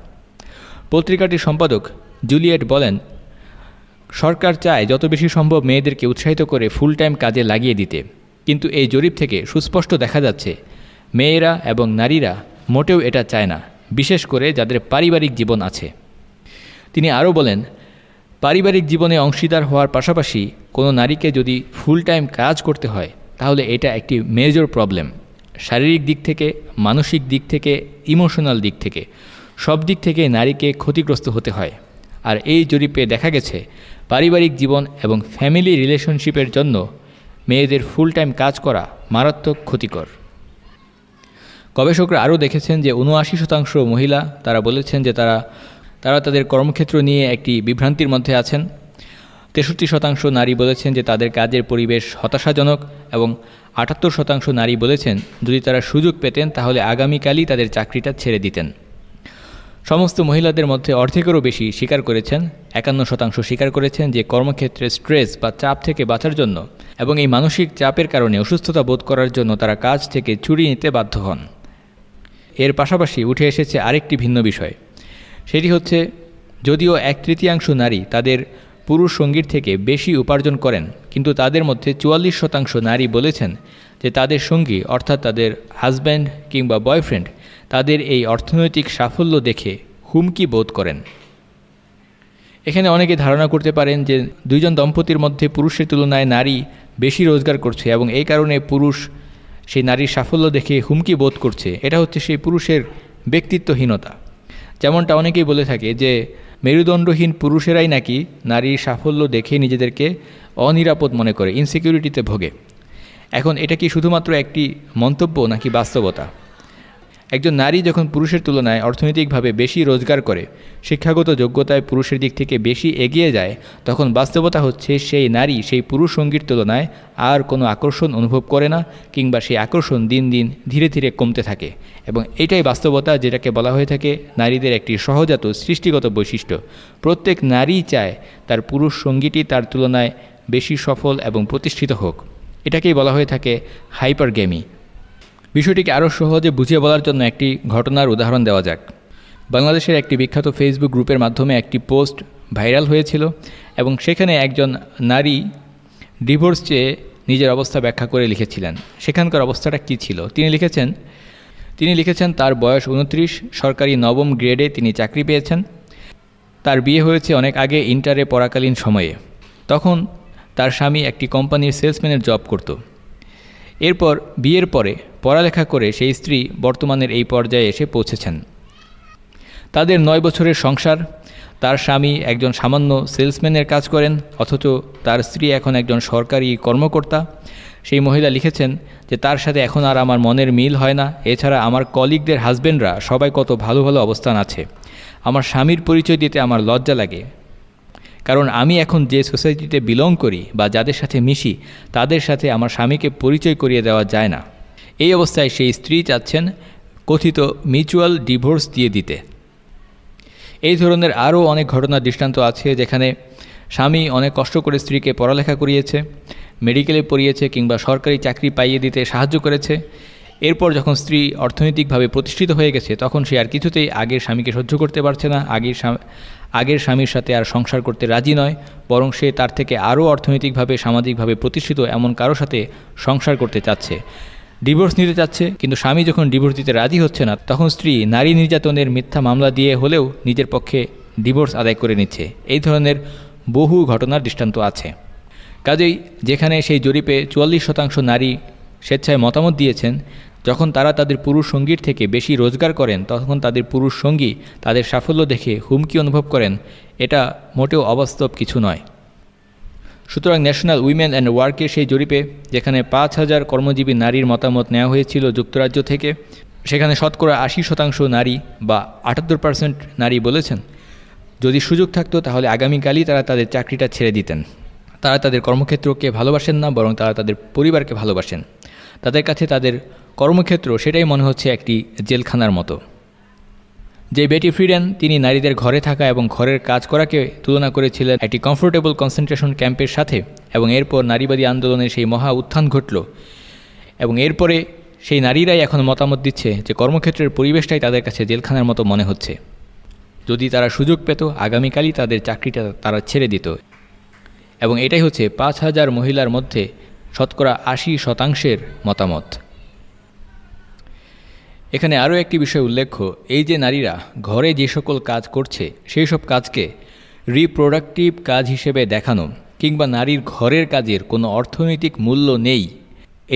পত্রিকাটির সম্পাদক জুলিয়েট বলেন সরকার চায় যত বেশি সম্ভব মেয়েদেরকে উৎসাহিত করে ফুল টাইম কাজে লাগিয়ে দিতে। কিন্তু এই জরিপ থেকে সুস্পষ্ট দেখা যাচ্ছে, মেয়েরা এবং নারীরা মোটেও এটা চায় না, বিশেষ করে যাদের পারিবারিক জীবন আছে। তিনি আরও বলেন, পারিবারিক জীবনে অংশীদার হওয়ার পাশাপাশি কোনো নারীকে যদি ফুল টাইম কাজ করতে হয়, তাহলে এটা একটি মেজর প্রবলেম শারীরিক দিক থেকে, মানসিক দিক থেকে ইমোশনাল দিক থেকে, সব দিক থেকে নারীকে ক্ষতিগ্রস্ত হতে হয়। আর এই জরিপে দেখা গেছে পারিবারিক জীবন এবং ফ্যামিলি রিলেশনশিপের জন্য মেয়েদের ফুল টাইম কাজ করা মারাত্মক ক্ষতিকর। গবেষকরা আরও দেখেছেন যে উনআশি শতাংশ মহিলা তারা বলেছেন যে তারা তারা তাদের কর্মক্ষেত্র নিয়ে একটি বিভ্রান্তির মধ্যে আছেন। তেষট্টি শতাংশ নারী বলেছেন যে তাদের কাজের পরিবেশ হতাশাজনক এবং আটাত্তর শতাংশ নারী বলেছেন, যদি তারা সুযোগ পেতেন তাহলে আগামীকালই তাদের চাকরিটা ছেড়ে দিতেন। সমস্ত মহিলাদের মধ্যে অর্ধেকেরও বেশি স্বীকার করেছেন, একান্ন শতাংশ স্বীকার করেছেন যে কর্মক্ষেত্রে স্ট্রেস বা চাপ থেকে বাঁচার জন্য এবং এই মানসিক চাপের কারণে অসুস্থতা বোধ করার জন্য তারা কাজ থেকে চুরি নিতে বাধ্য হন। এর পাশাপাশি উঠে এসেছে আরেকটি ভিন্ন বিষয়। সেটি হচ্ছে, যদিও এক তৃতীয়াংশ নারী তাদের পুরুষ সঙ্গীর থেকে বেশি উপার্জন করেন, কিন্তু তাদের মধ্যে চুয়াল্লিশ শতাংশ নারী বলেছেন যে তাদের সঙ্গী, অর্থাৎ তাদের হাজব্যান্ড কিংবা বয়ফ্রেন্ড তাদের এই অর্থনৈতিক সাফল্য দেখে হুমকি বোধ করেন। এখানে অনেকে ধারণা করতে পারেন যে দুইজন দম্পতির মধ্যে পুরুষের তুলনায় নারী বেশি রোজগার করছে এবং এই কারণে পুরুষ সেই নারীর সাফল্য দেখে হুমকি বোধ করছে। এটা হচ্ছে সেই পুরুষের ব্যক্তিত্বহীনতা। যেমনটা অনেকেই বলে থাকে যে মেরুদণ্ডহীন পুরুষেরাই নাকি নারীর সাফল্য দেখে নিজেদেরকে অনিরাপদ মনে করে ইনসিকিউরিটিতে ভোগে। এখন এটা কি শুধুমাত্র একটি মন্তব্য নাকি বাস্তবতা? একজন নারী যখন পুরুষের তুলনায় অর্থনৈতিকভাবে বেশি রোজগার করে, শিক্ষাগত যোগ্যতায় পুরুষের দিক থেকে বেশি এগিয়ে যায়, তখন বাস্তবতা হচ্ছে সেই নারী সেই পুরুষ সঙ্গীর তুলনায় আর কোনো আকর্ষণ অনুভব করে না কিংবা সেই আকর্ষণ দিন দিন ধীরে ধীরে কমতে থাকে। এবং এটাই বাস্তবতা যেটাকে বলা হয়ে থাকে নারীদের একটি সহজাত সৃষ্টিগত বৈশিষ্ট্য। প্রত্যেক নারী চায় তার পুরুষ সঙ্গীটি তার তুলনায় বেশি সফল এবং প্রতিষ্ঠিত হোক। এটাকেই বলা হয়ে থাকে হাইপার গেমি বিষয়টিকে আরও সহজে বুঝিয়ে বলার জন্য একটি ঘটনার উদাহরণ দেওয়া যাক। বাংলাদেশের একটি বিখ্যাত ফেসবুক গ্রুপের মাধ্যমে একটি পোস্ট ভাইরাল হয়েছিল এবং সেখানে একজন নারী ডিভোর্স চেয়ে নিজের অবস্থা ব্যাখ্যা করে লিখেছিলেন। সেখানকার অবস্থাটা কী ছিল? তিনি লিখেছেন তিনি লিখেছেন তার বয়স উনত্রিশ, সরকারি নবম গ্রেডে তিনি চাকরি পেয়েছেন। তার বিয়ে হয়েছে অনেক আগে ইন্টারে পড়াকালীন সময়ে। তখন তার স্বামী একটি কোম্পানির সেলসম্যানের জব করত। এরপর বিয়ের পরে পড়ালেখা করে সেই স্ত্রী বর্তমানের এই পর্যায়ে এসে পৌঁছেছেন। তাদের নয় বছরের সংসার, তার স্বামী একজন সামান্য সেলসম্যানের কাজ করেন, অথচ তার স্ত্রী এখন একজন সরকারি কর্মকর্তা। সেই মহিলা লিখেছেন যে, তার সাথে এখন আর আমার মনের মিল হয় না। এছাড়া আমার কলিগদের হাজব্যান্ডরা সবাই কত ভালো ভালো অবস্থান আছে। আমার স্বামীর পরিচয় দিতে আমার লজ্জা লাগে। কারণ আমি এখন যে সোসাইটিতে বিলং করি বা যাদের সাথে মিশি, তাদের সাথে আমার স্বামীকে পরিচয় করিয়ে দেওয়া যায় না। এই অবস্থায় সেই স্ত্রী চাচ্ছেন কথিত মিউচুয়াল ডিভোর্স দিয়ে দিতে। এই ধরনের আরও অনেক ঘটনার দৃষ্টান্ত আছে যেখানে স্বামী অনেক কষ্ট করে স্ত্রীকে পড়ালেখা করিয়েছে, মেডিকেলে পড়িয়েছে কিংবা সরকারি চাকরি পাইয়ে দিতে সাহায্য করেছে। এরপর যখন স্ত্রী অর্থনৈতিকভাবে প্রতিষ্ঠিত হয়ে গেছে, তখন সে আর কিছুতেই আগের স্বামীকে সহ্য করতে পারছে না। আগের আগের স্বামীর সাথে আর সংসার করতে রাজি নয়, বরং সে তার থেকে আরও অর্থনৈতিকভাবে, সামাজিকভাবে প্রতিষ্ঠিত এমন কারও সাথে সংসার করতে চাচ্ছে। ডিভোর্স নিতে চাচ্ছে, কিন্তু স্বামী যখন ডিভোর্স দিতে রাজি হচ্ছে না, তখন স্ত্রী নারী নির্যাতনের মিথ্যা মামলা দিয়ে হলেও নিজের পক্ষে ডিভোর্স আদায় করে নিচ্ছে। এই ধরনের বহু ঘটনার দৃষ্টান্ত আছে। কাজেই যেখানে সেই জরিপে চুয়াল্লিশ শতাংশ নারী স্বেচ্ছায় মতামত দিয়েছেন যখন তারা তাদের পুরুষ সঙ্গীর থেকে বেশি রোজগার করেন, তখন তাদের পুরুষ সঙ্গী তাদের সাফল্য দেখে হুমকি অনুভব করেন। এটা মোটেও অবাস্তব কিছু নয়। সুতরাং ন্যাশনাল উইমেন অ্যান্ড ওয়ার্কের সেই জরিপে, যেখানে পাঁচ হাজার কর্মজীবী নারীর মতামত নেওয়া হয়েছিল যুক্তরাজ্য থেকে, সেখানে শতকরা আশি শতাংশ নারী বা আটাত্তর পার্সেন্ট নারী বলেছেন। যদি সুযোগ থাকতো, তাহলে আগামীকালই তারা তাদের চাকরিটা ছেড়ে দিতেন। তারা তাদের কর্মক্ষেত্রকে ভালোবাসেন না, বরং তারা তাদের পরিবারকে ভালোবাসেন। তাদের কাছে তাদের কর্মক্ষেত্র সেটাই মনে হচ্ছে একটি জেলখানার মতো। যে বেটি ফ্রিডেন, তিনি নারীদের ঘরে থাকা এবং ঘরের কাজ করাকে তুলনা করেছিলেন একটি কমফোর্টেবল কনসেন্ট্রেশন ক্যাম্পের সাথে এবং এরপর নারীবাদী আন্দোলনের সেই মহা উত্থান ঘটল এবং এরপরে সেই নারীরাই এখন মতামত দিচ্ছে যে কর্মক্ষেত্রের পরিবেশটাই তাদের কাছে জেলখানার মতো মনে হচ্ছে। যদি তারা সুযোগ পেত, আগামীকালই তাদের চাকরিটা তারা ছেড়ে দিত। এবং এটাই হচ্ছে পাঁচ হাজার মহিলার মধ্যে শতকরা আশি শতাংশের মতামত। এখানে আরও একটি বিষয় উল্লেখ্য, এই যে নারীরা ঘরে যে সকল কাজ করছে, সেই সব কাজকে রিপ্রোডাক্টিভ কাজ হিসেবে দেখানো কিংবা নারীর ঘরের কাজের কোনো অর্থনৈতিক মূল্য নেই।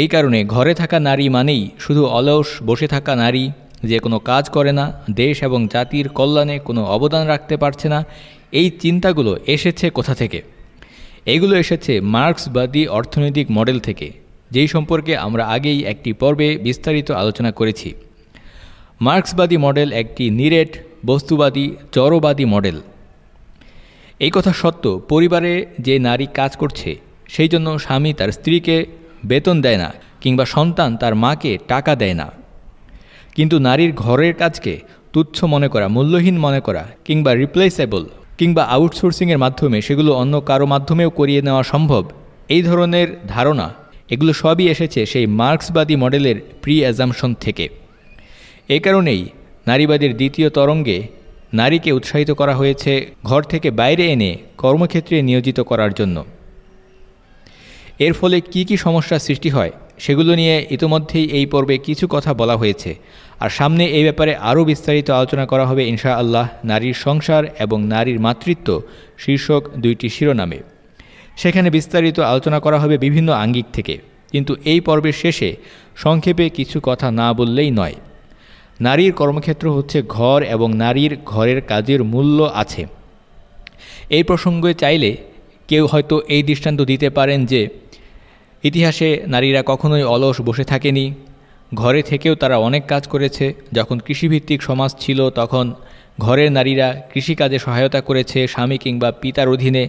এই কারণে ঘরে থাকা নারী মানেই শুধু অলস, বসে থাকা নারী, যে কোনো কাজ করে না, দেশ এবং জাতির কল্যাণে কোনো অবদান রাখতে পারছে না, এই চিন্তাগুলো এসেছে কোথা থেকে? এগুলো এসেছে মার্কসবাদী অর্থনৈতিক মডেল থেকে, যেই সম্পর্কে আমরা আগেই একটি পর্বে বিস্তারিত আলোচনা করেছি। মার্ক্সবাদী মডেল একটি নিরেট, বস্তুবাদী জড়বাদী মডেল। এই কথা সত্য পরিবারে যে নারী কাজ করছে, সেই জন্য স্বামী তার স্ত্রীকে বেতন দেয় না কিংবা সন্তান তার মাকে টাকা দেয় না। কিন্তু নারীর ঘরের কাজকে তুচ্ছ মনে করা, মূল্যহীন মনে করা কিংবা রিপ্লেসেবল কিংবা আউটসোর্সিংয়ের মাধ্যমে সেগুলো অন্য কারও মাধ্যমেও করিয়ে নেওয়া সম্ভব, এই ধরনের ধারণা, এগুলো সবই এসেছে সেই মার্ক্সবাদী মডেলের প্রি অ্যাজামশন থেকে। এ কারণেই নারীবাদের দ্বিতীয় তরঙ্গে নারীকে উৎসাহিত করা হয়েছে ঘর থেকে বাইরে এনে কর্মক্ষেত্রে নিয়োজিত করার জন্য। এর ফলে কি কি সমস্যার সৃষ্টি হয় সেগুলো নিয়ে ইতোমধ্যেই এই পর্বে কিছু কথা বলা হয়েছে। আর সামনে এই ব্যাপারে আরও বিস্তারিত আলোচনা করা হবে ইনশা আল্লাহ নারীর সংসার এবং নারীর মাতৃত্ব শীর্ষক দুইটি শিরোনামে। সেখানে বিস্তারিত আলোচনা করা হবে বিভিন্ন আঙ্গিক থেকে। কিন্তু এই পর্বের শেষে সংক্ষেপে কিছু কথা না বললেই নয়। নারীর কর্মক্ষেত্র হচ্ছে ঘর এবং নারীর ঘরের কাজের মূল্য আছে। এই প্রসঙ্গে চাইলে কেউ হয়তো এই দৃষ্টান্ত দিতে পারেন যে, ইতিহাসে নারীরা কখনোই অলস বসে থাকেনি। ঘরে থেকেও তারা অনেক কাজ করেছে। যখন কৃষিভিত্তিক সমাজ ছিল, তখন ঘরের নারীরা কৃষিকাজে সহায়তা করেছে। স্বামী কিংবা পিতার অধীনে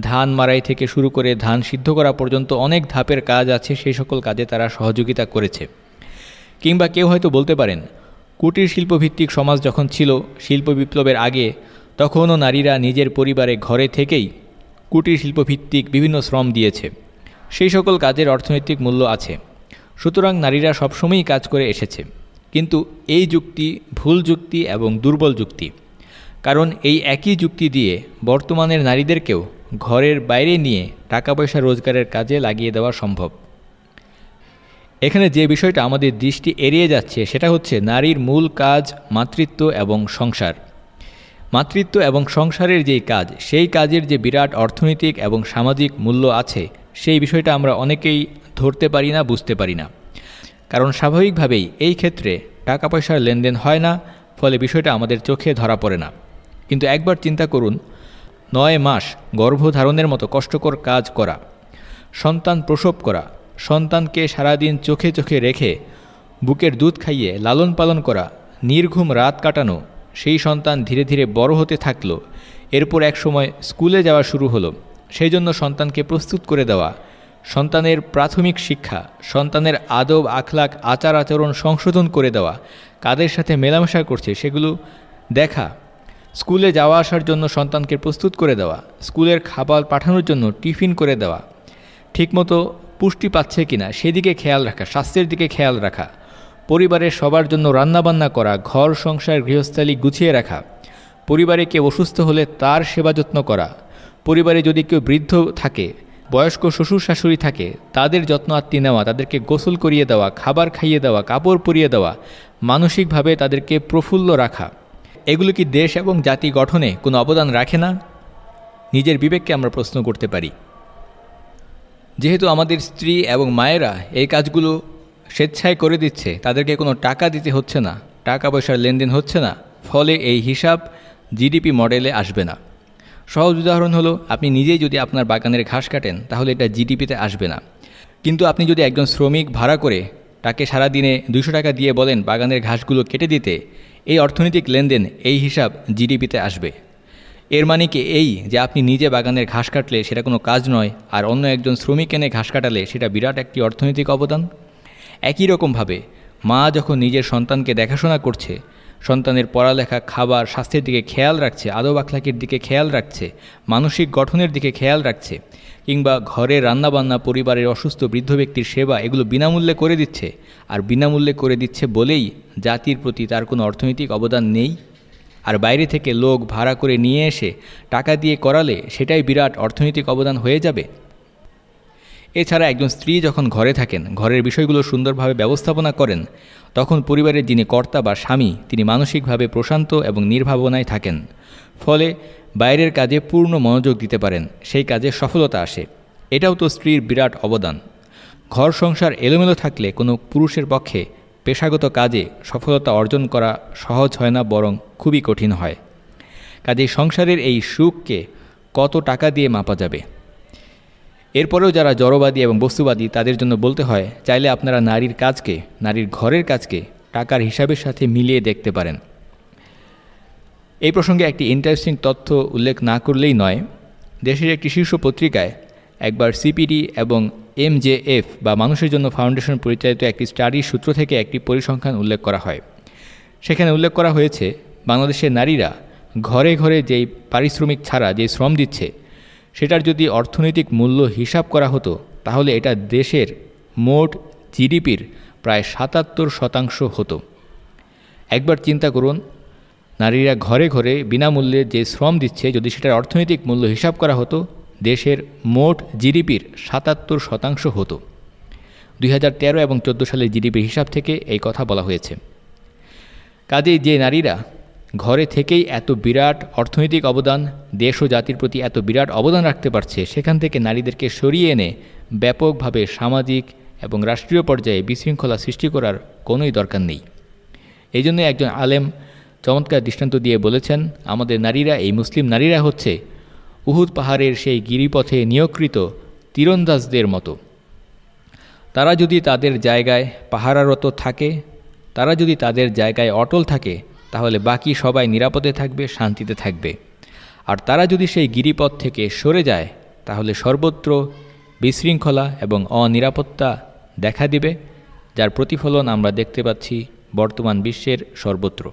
ধান মারাই থেকে শুরু করে ধান সিদ্ধ করা পর্যন্ত অনেক ধাপের কাজ আছে। সেই সকল কাজে তারা সহযোগিতা করেছে। কিংবা কেউ হয়তো বলতে পারেন কুটির শিল্পভিত্তিক সমাজ যখন ছিল শিল্প বিপ্লবের আগে, তখনও নারীরা নিজের পরিবারে ঘরে থেকেই কুটির শিল্পভিত্তিক বিভিন্ন শ্রম দিয়েছে। সেই সকল কাজের অর্থনৈতিক মূল্য আছে। সুতরাং নারীরা সবসময়ই কাজ করে এসেছে। কিন্তু এই যুক্তি ভুল যুক্তি এবং দুর্বল যুক্তি। কারণ এই একই যুক্তি দিয়ে বর্তমানের নারীদেরকেও ঘরের বাইরে নিয়ে টাকা পয়সা রোজগারের কাজে লাগিয়ে দেওয়া সম্ভব। এখানে যে বিষয়টা আমাদের দৃষ্টি এড়িয়ে যাচ্ছে, সেটা হচ্ছে নারীর মূল কাজ মাতৃত্ব এবং সংসার। মাতৃত্ব এবং সংসারের যেই কাজ, সেই কাজের যে বিরাট অর্থনৈতিক এবং সামাজিক মূল্য আছে, সেই বিষয়টা আমরা অনেকেই ধরতে পারি না, বুঝতে পারি না। কারণ স্বাভাবিকভাবেই এই ক্ষেত্রে টাকা পয়সার লেনদেন হয় না, ফলে বিষয়টা আমাদের চোখে ধরা পড়ে না। কিন্তু একবার চিন্তা করুন, নয় মাস গর্ভধারণের মতো কষ্টকর কাজ করা, সন্তান প্রসব করা সন্তানকে সারাদিন চোখে চোখে রেখে, বুকের দুধ খাইয়ে লালন পালন করা, নির্ঘুম রাত কাটানো, সেই সন্তান ধীরে ধীরে বড় হতে থাকল। এরপর এক সময় স্কুলে যাওয়া শুরু হলো। সেই জন্য সন্তানকে প্রস্তুত করে দেওয়া, সন্তানের প্রাথমিক শিক্ষা, সন্তানের আদব আখলাক আচার আচরণ সংশোধন করে দেওয়া, কাদের সাথে মেলামেশা করছে সেগুলো দেখা, স্কুলে যাওয়া আসার জন্য সন্তানকে প্রস্তুত করে দেওয়া, স্কুলের খাবার পাঠানোর জন্য টিফিন করে দেওয়া ঠিকমতো পুষ্টি পাচ্ছে কিনা সেদিকে খেয়াল রাখা, স্বাস্থ্যের দিকে খেয়াল রাখা, পরিবারের সবার জন্য রান্নাবান্না করা, ঘর, সংসার, গৃহস্থালী গুছিয়ে রাখা, পরিবারে কেউ অসুস্থ হলে তার সেবা যত্ন করা, পরিবারে যদি কেউ বৃদ্ধ থাকে, বয়স্ক শ্বশুর শাশুড়ি থাকে, তাদের যত্ন আত্মি নেওয়া, তাদেরকে গোসল করিয়ে দেওয়া, খাবার খাইয়ে দেওয়া, কাপড় পরিয়ে দেওয়া, মানসিকভাবে তাদেরকে প্রফুল্ল রাখা, এগুলো কি দেশ এবং জাতি গঠনে কোনো অবদান রাখে না? নিজের বিবেককে আমরা প্রশ্ন করতে পারি। যেহেতু আমাদের স্ত্রী এবং মায়েরা এই কাজগুলো স্বেচ্ছায় করে দিচ্ছে, তাদেরকে কোনো টাকা দিতে হচ্ছে না টাকা পয়সার লেনদেন হচ্ছে না, ফলে এই হিসাব জিডিপি মডেলে আসবে না। সহজ উদাহরণ হলো, আপনি নিজেই যদি আপনার বাগানের ঘাস কাটেন, তাহলে এটা জিডিপিতে আসবে না। কিন্তু আপনি যদি একজন শ্রমিক ভাড়া করে তাকে সারাদিনে দুশো টাকা দিয়ে বলেন বাগানের ঘাসগুলো কেটে দিতে, এই অর্থনৈতিক লেনদেন, এই হিসাব জিডিপিতে আসবে। এর মানে কি এই যে আপনি নিজে বাগানের ঘাস কাটলে সেটা কোনো কাজ নয়, আর অন্য একজন শ্রমিক এনে ঘাস কাটালে সেটা বিরাট একটি অর্থনৈতিক অবদান? একই রকমভাবে মা যখন নিজের সন্তানকে দেখাশোনা করছে, সন্তানের পড়ালেখা, খাবার, স্বাস্থ্যের দিকে খেয়াল রাখছে, আদব আখলাকের দিকে খেয়াল রাখছে, মানসিক গঠনের দিকে খেয়াল রাখছে, কিংবা ঘরে রান্নাবান্না, পরিবারের অসুস্থ বৃদ্ধ ব্যক্তির সেবা, এগুলো বিনামূল্যে করে দিচ্ছে, আর বিনামূল্যে করে দিচ্ছে বলেই জাতির প্রতি তার কোনো অর্থনৈতিক অবদান নেই? আর বাইরে থেকে লোক ভাড়া করে নিয়ে এসে টাকা দিয়ে করালে সেটাই বিরাট অর্থনৈতিক অবদান হয়ে যাবে। এছাড়া একজন স্ত্রী যখন ঘরে থাকেন, ঘরের বিষয়গুলো সুন্দরভাবে ব্যবস্থাপনা করেন, তখন পরিবারের যিনি কর্তা বা স্বামী, তিনি মানসিকভাবে প্রশান্ত এবং নির্ভাবনায় থাকেন। ফলে বাইরের কাজে পূর্ণ মনোযোগ দিতে পারেন, সেই কাজে সফলতা আসে। এটাও তো স্ত্রীর বিরাট অবদান। ঘর সংসার এলোমেলো থাকলে কোনো পুরুষের পক্ষে পেশাগত কাজে সফলতা অর্জন করা সহজ হয় না, বরং খুবই কঠিন হয়। কাজে সংসারের এই সুখকে কত টাকা দিয়ে মাপা যাবে? এরপরেও যারা জড়বাদী এবং বস্তুবাদী, তাদের জন্য বলতে হয়, চাইলে আপনারা নারীর কাজকে, নারীর ঘরের কাজকে টাকার হিসাবের সাথে মিলিয়ে দেখতে পারেন। এই প্রসঙ্গে একটি ইন্টারেস্টিং তথ্য উল্লেখ না করলেই নয়। দেশের একটি শীর্ষ পত্রিকায় একবার সিপিডি এবং এমজেএফ বা মানুষের জন্য ফাউন্ডেশন পরিচালিত একটি স্টাডির সূত্র থেকে একটি পরিসংখ্যান উল্লেখ করা হয়। সেখানে উল্লেখ করা হয়েছে, বাংলাদেশের নারীরা ঘরে ঘরে যেই পারিশ্রমিক ছাড়া যে শ্রম দিচ্ছে, সেটার যদি অর্থনৈতিক মূল্য হিসাব করা হতো, তাহলে এটা দেশের মোট জিডিপির প্রায় সাতাত্তর শতাংশ হতো। একবার চিন্তা করুন, নারীরা ঘরে ঘরে বিনামূল্যে যে শ্রম দিচ্ছে, যদি সেটার অর্থনৈতিক মূল্য হিসাব করা হতো দেশের মোট জিডিপির সাতাত্তর শতাংশ হতো। দুই হাজার তেরো এবং চোদ্দ সালের জিডিপির হিসাব থেকে এই কথা বলা হয়েছে। কাজেই যে নারীরা ঘরে থেকেই এত বিরাট অর্থনৈতিক অবদান, দেশ ও জাতির প্রতি এত বিরাট অবদান রাখতে পারছে, সেখান থেকে নারীদেরকে সরিয়ে এনে ব্যাপকভাবে সামাজিক এবং রাষ্ট্রীয় পর্যায়ে বিশৃঙ্খলা সৃষ্টি করার কোনোই দরকার নেই। এই জন্য একজন আলেম চমৎকার দৃষ্টান্ত দিয়ে বলেছেন, আমাদের নারীরা, এই মুসলিম নারীরা হচ্ছে উহুদ পাহাড়ের সেই গিরিপথে নিয়োগকৃত তীরন্দাজদের মতো। তারা যদি তাদের জায়গায় পাহারারত থাকে, তারা যদি তাদের জায়গায় অটল থাকে, তাহলে বাকি সবাই নিরাপদে থাকবে, শান্তিতে থাকবে। আর তারা যদি সেই গিরিপথ থেকে সরে যায়, তাহলে সর্বত্র বিশৃঙ্খলা এবং অনিরাপত্তা দেখা দিবে, যার প্রতিফলন আমরা দেখতে পাচ্ছি বর্তমান বিশ্বের সর্বত্র।